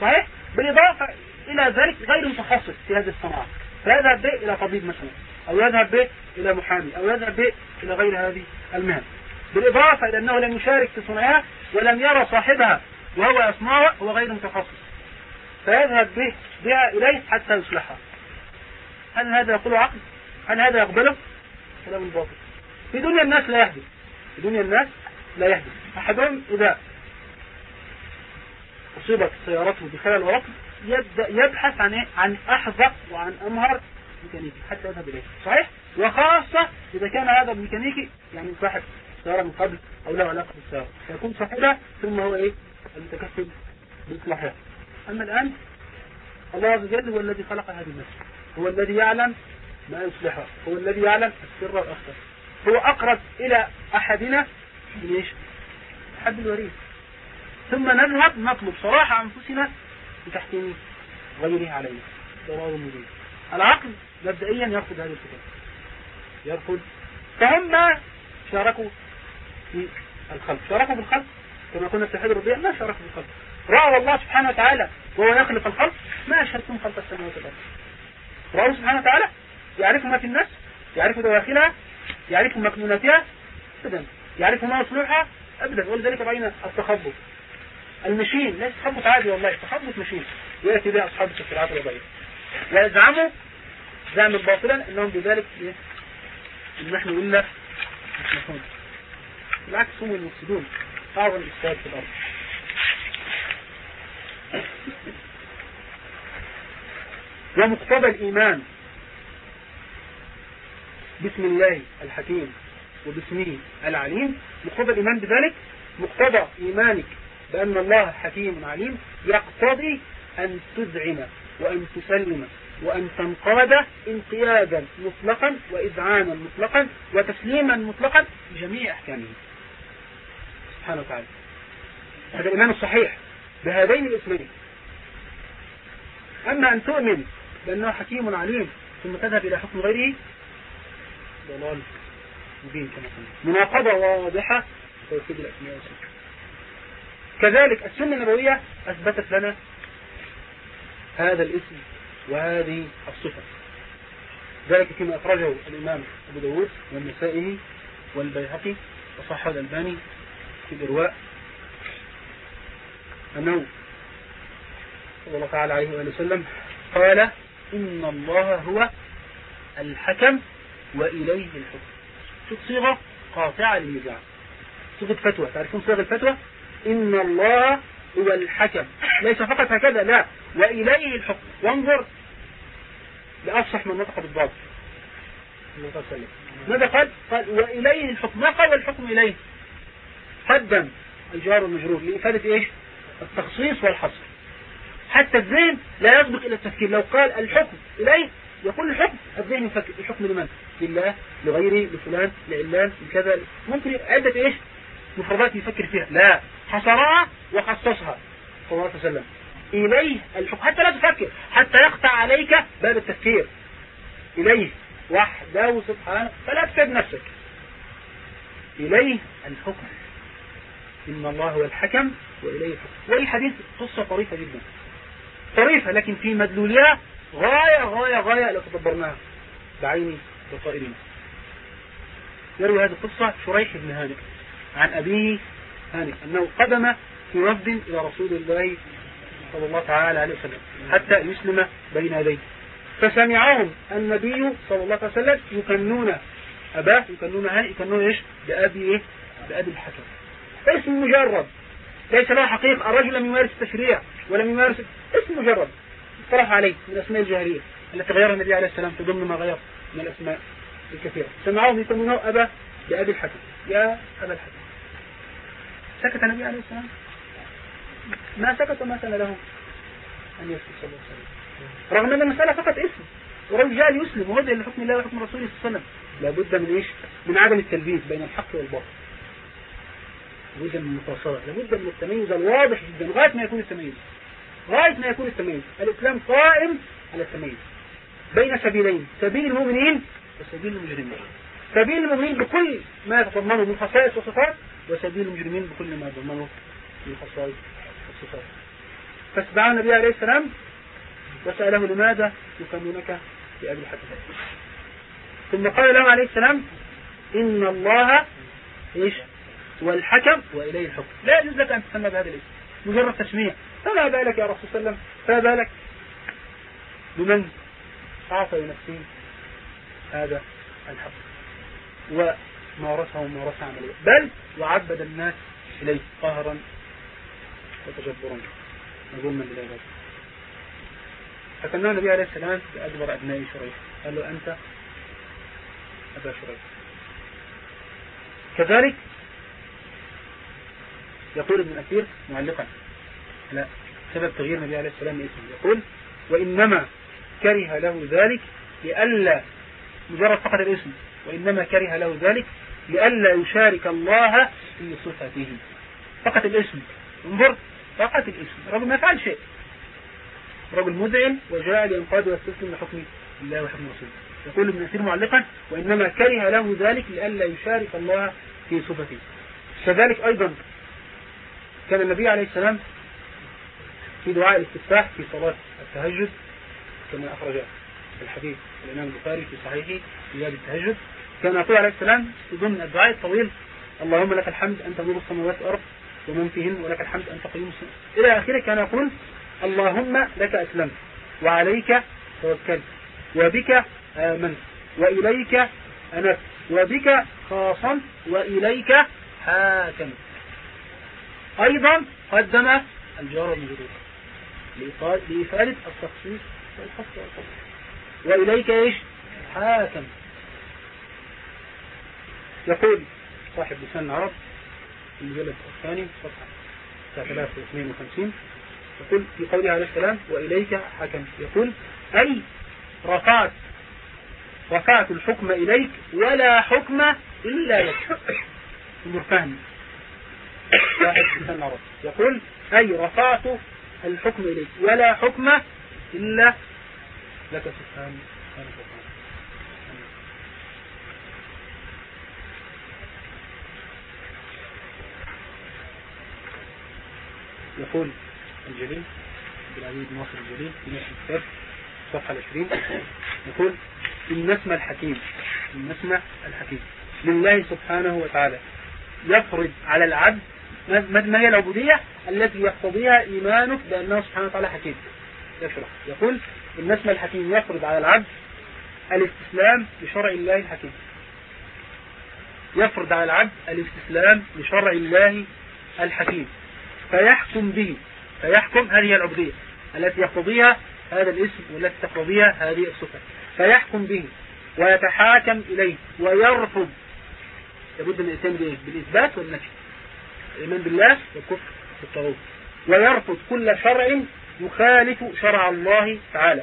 صحيح؟ بالإضافة إلى ذلك غير متخصص في هذه الصناعة فيذهب به إلى طبيب مثلا أو يذهب به إلى محامي أو يذهب به إلى غير هذه المهن. بالإضافة إلى أنه لم يشارك في صنعها ولم يرى صاحبها وهو يصنعها هو غير متخصص. فيذهب به بها إليه حتى يصلحها. هل هذا يقول عقل؟ هل هذا يقبله؟ كلام باطل. في دنيا الناس لا يحدث في دنيا الناس لا يحدث أحدهم إذا أصيبت سيارته بخلل يبدأ يبحث عن إيه؟ عن أحذق وعن أمهر ميكانيكي حتى يذهب إليه. صحيح؟ وخاصة إذا كان هذا الميكانيكي يعني صاحب سيارة من قبل أو له علاقة بالسيارة فيكون صاحبها ثم هو إيه؟ المتكفل بإصلاحها أما الآن الله عز وجل هو الذي خلق هذه النفس هو الذي يعلم ما يصلحها. هو الذي يعلم السر والأخطر هو أقرب إلى أحدنا من إيش؟ حد الوريد. ثم نذهب نطلب صراحة أنفسنا بتحكيم غيره علينا. ضرار مبين العقل مبدئيا يرفض هذه الفكرة. يرفض. فهم شاركوا في الخلق شاركوا في الخلق كما قلنا في حجر الربيع ما شاركوا في الخلق رأوا الله سبحانه وتعالى وهو يخلق الخلق ما أشهدتم خلق السماوات والأرض. رأوا سبحانه وتعالى يعرف ما في النفس يعرف دواخلها يعرف مكنوناتها أبدا يعرف ما يصلحها أبدا. ولذلك رأينا التخبط. المشين ليس تخبط عادي والله تخبط مشين. يأتي بها أصحاب التفسيرات الوضعية ويزعموا زعما باطلا أنهم بذلك إن نحن إلا مصلحون بالعكس هم المفسدون. أعظم الإفساد في الأرض. ومقتضى الإيمان. بسم الله الحكيم وباسمه العليم. مقتضى الإيمان بذلك مقتضى إيمانك بأن الله حكيم عليم يقتضي أن تذعن وأن تسلم وأن تنقاد انقيادا مطلقا وإذعانا مطلقا وتسليما مطلقا بجميع أحكامه. سبحانه وتعالى. هذا الإيمان الصحيح بهذين الاسمين. أما أن تؤمن بأنه حكيم عليم ثم تذهب إلى حكم غيره ضلال مبين كما قلنا. مناقضة واضحة توحيد الأسماء والصفات. كذلك السنة النبوية أثبتت لنا هذا الاسم وهذه الصفة. ذلك كما أخرجه الإمام أبو داود والنسائي والبيهقي وصحة الألباني في الإرواء أنه صلى الله تعالى عليه وآله وسلم قال إن الله هو الحكم وإليه الحكم. شوف صيغة قاطعة للنزاع صيغة فتوى. تعرفون صيغة الفتوى؟ إن الله هو الحكم. ليس فقط هكذا لا. وإليه الحكم. وانظر لأصح من نطق بالضبط. ماذا قال؟ قال وإليه الحكم. ما قال والحكم إليه؟ قدم الجار والمجرور لإفادة إيش؟ التخصيص والحصر. حتى الذهن لا يسبق إلى التفكير. لو قال الحكم إليه يقول الحكم. الذهن يفكر الحكم لمن؟ لله لغيره لفلان لعلان لكذا. ممكن عدة إيش؟ مفردات يفكر فيها. لا حصرها وخصصها. صلى الله عليه وسلم. إليه الحكم. حتى لا تفكر. حتى يقطع عليك باب التفكير. إليه. وحده سبحانه. فلا تفد نفسك. إليه الحكم. إن الله هو الحكم وإليه الحكم. والحديث قصة طريفة جدا. طريفة لكن في مدلولها غاية غاية غاية لو تدبرناها. بعين بصائرنا يروي هذه القصة شريح بن هانئ عن أبيه هانئ أنه قدم في وفد إلى رسول الله صلى الله تعالى عليه وسلم حتى يسلم بين يديه. فسمعهم النبي صلى الله عليه وسلم يكنون أباه يكنون هانئ يكنون إيش؟ بأبي إيه؟ بأبي الحكم. اسم مجرد. ليس له حقيقة. الرجل لم يمارس التشريع ولم يمارس اسم مجرد. اطرح عليه من الأسماء الجاهلية التي غيرها النبي عليه السلام في ضمن ما غير من الأسماء الكثيرة. سمعوهم يسمونه أبا بأبي الحكم. يا أبا الحكم. سكت النبي عليه السلام؟ ما سكت وما كان له أن يسكت صلى الله عليه وسلم. رغم أن المسألة فقط اسم. ورجل جاء يسلم. وهدى لحكم الله وحكم رسوله صلى الله عليه وسلم. لابد من إيش؟ من عدم التلبيس بين الحق والباطل. لابد من المفاصلة لابد من التميز الواضح جدا غاية ما يكون التميز. غاية ما يكون التميز. الإسلام قائم على التميز. بين سبيلين سبيل المؤمنين وسبيل المجرمين. سبيل المؤمنين بكل ما يتضمنه من خصائص وصفات وسبيل المجرمين بكل ما يتضمنه من خصائص وصفات. فاتبعه النبي عليه السلام وسأله لماذا يكملونك بأبي الحكم ثم قال له عليه السلام إن الله إيش؟ والحكم وإليه الحكم. لا يجوز لك أن تسمى بهذا الاسم. مجرد تسمية. فما بالك يا رسول الله؟ فما بالك؟ بمن أعطى لنفسه هذا الحق. ومارسه ممارسة عملية بل وعبد الناس إليه قهرا وتجبرا ظلما للعباد فكان النبي عليه السلام بأكبر أبناء شريح قال له أنت أبا شريح كذلك يقول ابن أثير معلقا لا سبب تغيير النبي عليه السلام اسمه. يقول وإنما كره له ذلك لئلا مجرد فقط الاسم. وإنما كره له ذلك لئلا يشارك الله في صفته. فقط الاسم. انظر فقط الاسم. الرجل ما فعل شيء. رجل مذعن وجاء لينقاد ويستسلم لحكم الله وحكم رسوله. يقول ابن أثير معلقا وإنما كره له ذلك لئلا يشارك الله في صفته. كذلك أيضا كان النبي عليه السلام في دعاء الاستفتاح في صلاة التهجد كما أخرج الحديث الإمام البخاري في صحيحه في باب التهجد. كان يقول عليه السلام ضمن الدعاء الطويل اللهم لك الحمد أنت نور السماوات والأرض ومن فيهن ولك الحمد أنت قيوم إلى آخره كان يقول اللهم لك أسلمت وعليك توكلت وبك آمنت وإليك أنت وبك خاصمت وإليك حاكمت. أيضا قدم الجار والمجرور لإفادة التخصيص والحصر وإليك إيش؟ حاكم يقول صاحب لسان العرب المجلد الثاني صفحة 352 يقول في قوله عليه السلام وإليك حكم. يقول أي رفعت رفعت الحكم إليك ولا حكم إلا لك. انظر واحد يقول أي رفعت الحكم إليك ولا حكم إلا لك سبحانه يقول الجليل بالعزيز بن ناصر الجليل في نفس الكتاب صفحة 20 يقول إن اسم الحكيم إن اسم الحكيم لله سبحانه وتعالى يفرض على العبد ما هي العبودية التي يقتضيها إيمانك بأنه سبحانه وتعالى حكيم. يشرح. يقول إن اسم الحكيم يفرض على العبد الاستسلام لشرع الله الحكيم. يفرض على العبد الاستسلام لشرع الله الحكيم. فيحكم به. فيحكم هذه العبودية التي يقتضيها هذا الاسم والتي تقتضيها هذه الصفة. فيحكم به ويتحاكم إليه ويرفض. لابد من بإيه؟ بالإثبات والنفي. الإيمان بالله. والكفر بالطاغوت ويرفض كل شرع يخالف شرع الله تعالى.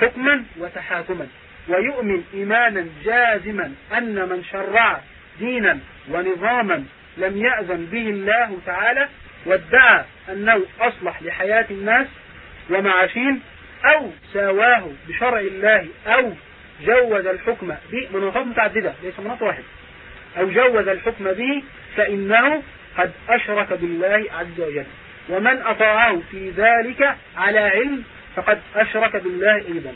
حكما وتحاكما. ويؤمن إيمانا جازما أن من شرع دينا ونظاما لم يأذن به الله تعالى وادعى أنه أصلح لحياة الناس ومعاشين أو ساواه بشرع الله أو جوز الحكم بمناطات متعددة. ليس مناط واحد أو جوز الحكم به فإنه قد أشرك بالله عز وجل. ومن أطاعه في ذلك على علم فقد أشرك بالله أيضا.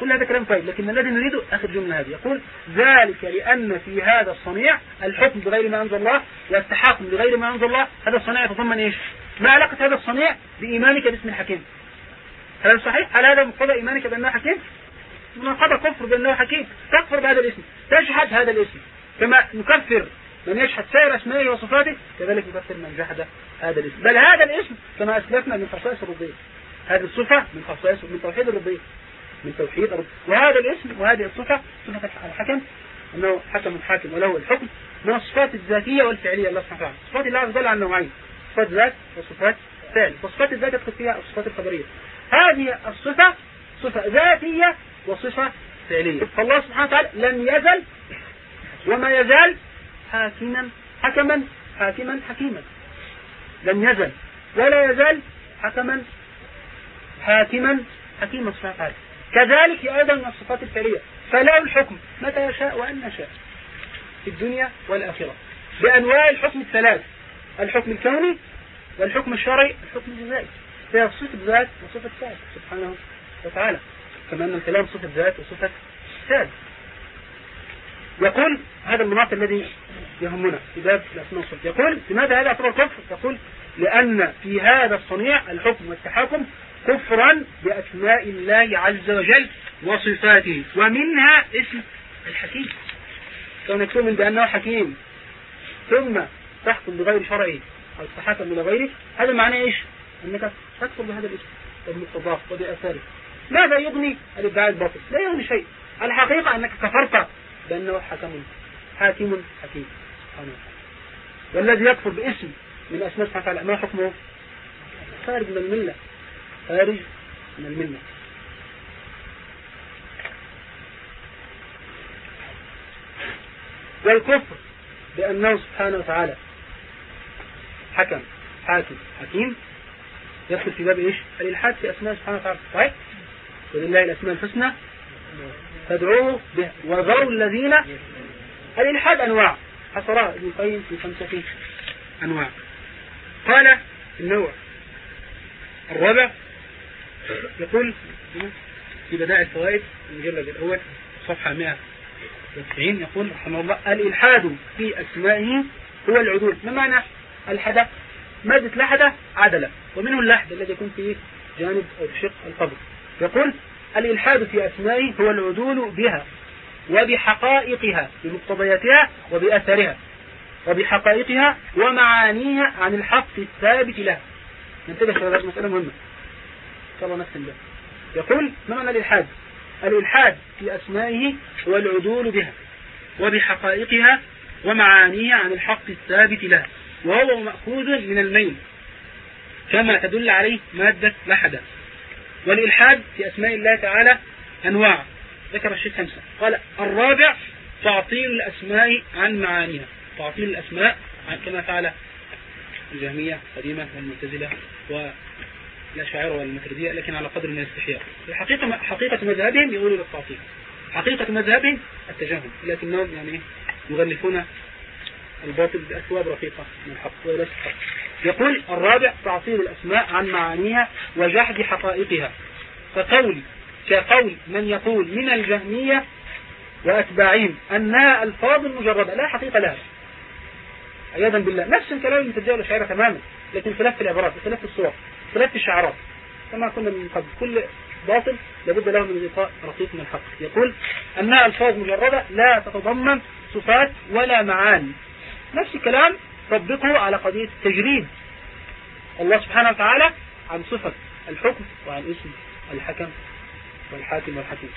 كل هذا كلام طيب لكن الذي نريده آخر جملة هذه. يقول ذلك لأن في هذا الصنيع الحكم بغير ما أنزل الله والتحاكم بغير ما أنزل الله هذا الصنيع يتضمن إيش؟ ما علاقة هذا الصنيع بإيمانك باسم الحكيم. هل صحيح؟ هل هذا مقتضى إيمانك بأنه حكيم؟ مناقضة كفر بأنه حكيم. تكفر بهذا الاسم تجحد هذا الاسم. كما نكفر من يجحد سائر أسمائه وصفاته كذلك نكفر من جحد هذا الاسم. بل هذا الاسم كما أسلفنا من خصائص الربيع هذه الصفة من خصائص من توحيد الربيع من توحيد الربيع وهذا الاسم وهذه الصفة صفة الحكم أنه حكم حاكم وله الحكم من الصفات الذاتية والفعلية الله سبحانه وتعالى. صفات الله عز عن نوعين صفات ذات وصفات فعل. وصفات الذات يدخل فيها الصفات الخبرية. هذه الصفة صفة ذاتية وصفة فعلية. فالله سبحانه وتعالى لم يزل وما يزال حاكما حكما حاكما حكيما. لم يزل. ولا يزال حكما حاكما حكيما سبحانه كذلك أيضا من الصفات الفعلية. فله الحكم. متى يشاء وأن يشاء. في الدنيا والآخرة. بأنواع الحكم الثلاث. الحكم الكوني والحكم الشرعي الحكم الجزائي. فهي صفة ذات وصفة فعل سبحانه وتعالى. كما أن الكلام صفة ذات وصفة فعل يقول هذا المناط الذي يهمنا في باب الأسماء والصفات يقول لماذا هذا يعتبر كفر؟ يقول لأن في هذا الصنيع الحكم والتحكم كفرا بأسماء الله عز وجل وصفاته ومنها اسم الحكيم. كونك تؤمن بأنه حكيم ثم تحكم بغير شرعه أو تحكم إلى غيره هذا معناه إيش؟ أنك تكفر بهذا الاسم وبمقتضاه وبأثاره. ماذا يغني الادعاء الباطل لا يغني شيء. الحقيقة أنك كفرت بأنه حكم حاكم حكيم. سبحانه والذي يكفر باسم من أسماء سبحانه وتعالى ما حكمه؟ خارج من الملة. خارج من الملة. والكفر بأنه سبحانه وتعالى حكم حاكم حكيم يدخل في باب إيش؟ الإلحاد في أسماء سبحانه وتعالى. صحيح ولله الأسماء الحسنى. فادعوه به وذروا الذين الالحاد أنواع. حصرها ابن القيم في خمسة أنواع. قال النوع. الرابع يقول في بدائع الفوائد المجلد الأول صفحة 190 يقول رحمه الله الإلحاد في أسمائه هو العدول. ما معنى الحدث مادة لحدة عدلة ومنه اللحد الذي يكون في جانب أو شق القبر. يقول الإلحاد في أسمائه هو العدول بها وبحقائقها بمقتضياتها وبأثرها وبحقائقها ومعانيها عن الحق الثابت لها. ننتبه هذه مسألة مهمة. شاء الله يقول ما معنى الإلحاد؟ الإلحاد في أسمائه هو العدول بها وبحقائقها ومعانيها عن الحق الثابت لها وهو مأخوذ من الميل كما تدل عليه مادة لحدة. والإلحاد في أسماء الله تعالى أنواع. ذكر الشيخ خمسة. قال الرابع تعطيل الأسماء عن معانيها. تعطيل الأسماء عن كما فعل الجهمية القديمة والمعتزلة والأشاعرة والمتردية لكن على قدر من الاستحياء. الحقيقة حقيقة مذهبهم يقولوا للتعطيل. حقيقة مذهبهم التجاهل لكنهم يعني يغلفون الباطل بأثواب رقيقة من الحق وليس الحق. يقول الرابع تعطيل الأسماء عن معانيها وجحد حقائقها. فقول كقول من يقول من الجهمية وأتباعهم أنها ألفاظ مجردة لا حقيقة لها. عياذا بالله نفس الكلام اللي تجاه الشعيرة تماما لكن خلاف في العبارات خلاف في الصور خلاف في الشعارات. كما كنا من قبل كل باطل لابد له من لقاء رقيق من الحق. يقول أنها ألفاظ مجردة لا تتضمن صفات ولا معاني. نفس الكلام طبقه على قضية التجريد. الله سبحانه وتعالى عن صفة الحكم وعن اسم الحكم والحاكم. والحكيم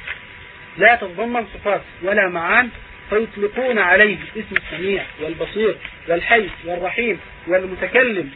لا تتضمن صفات ولا معان فيطلقون عليه اسم السميع والبصير والحي والرحيم والمتكلم.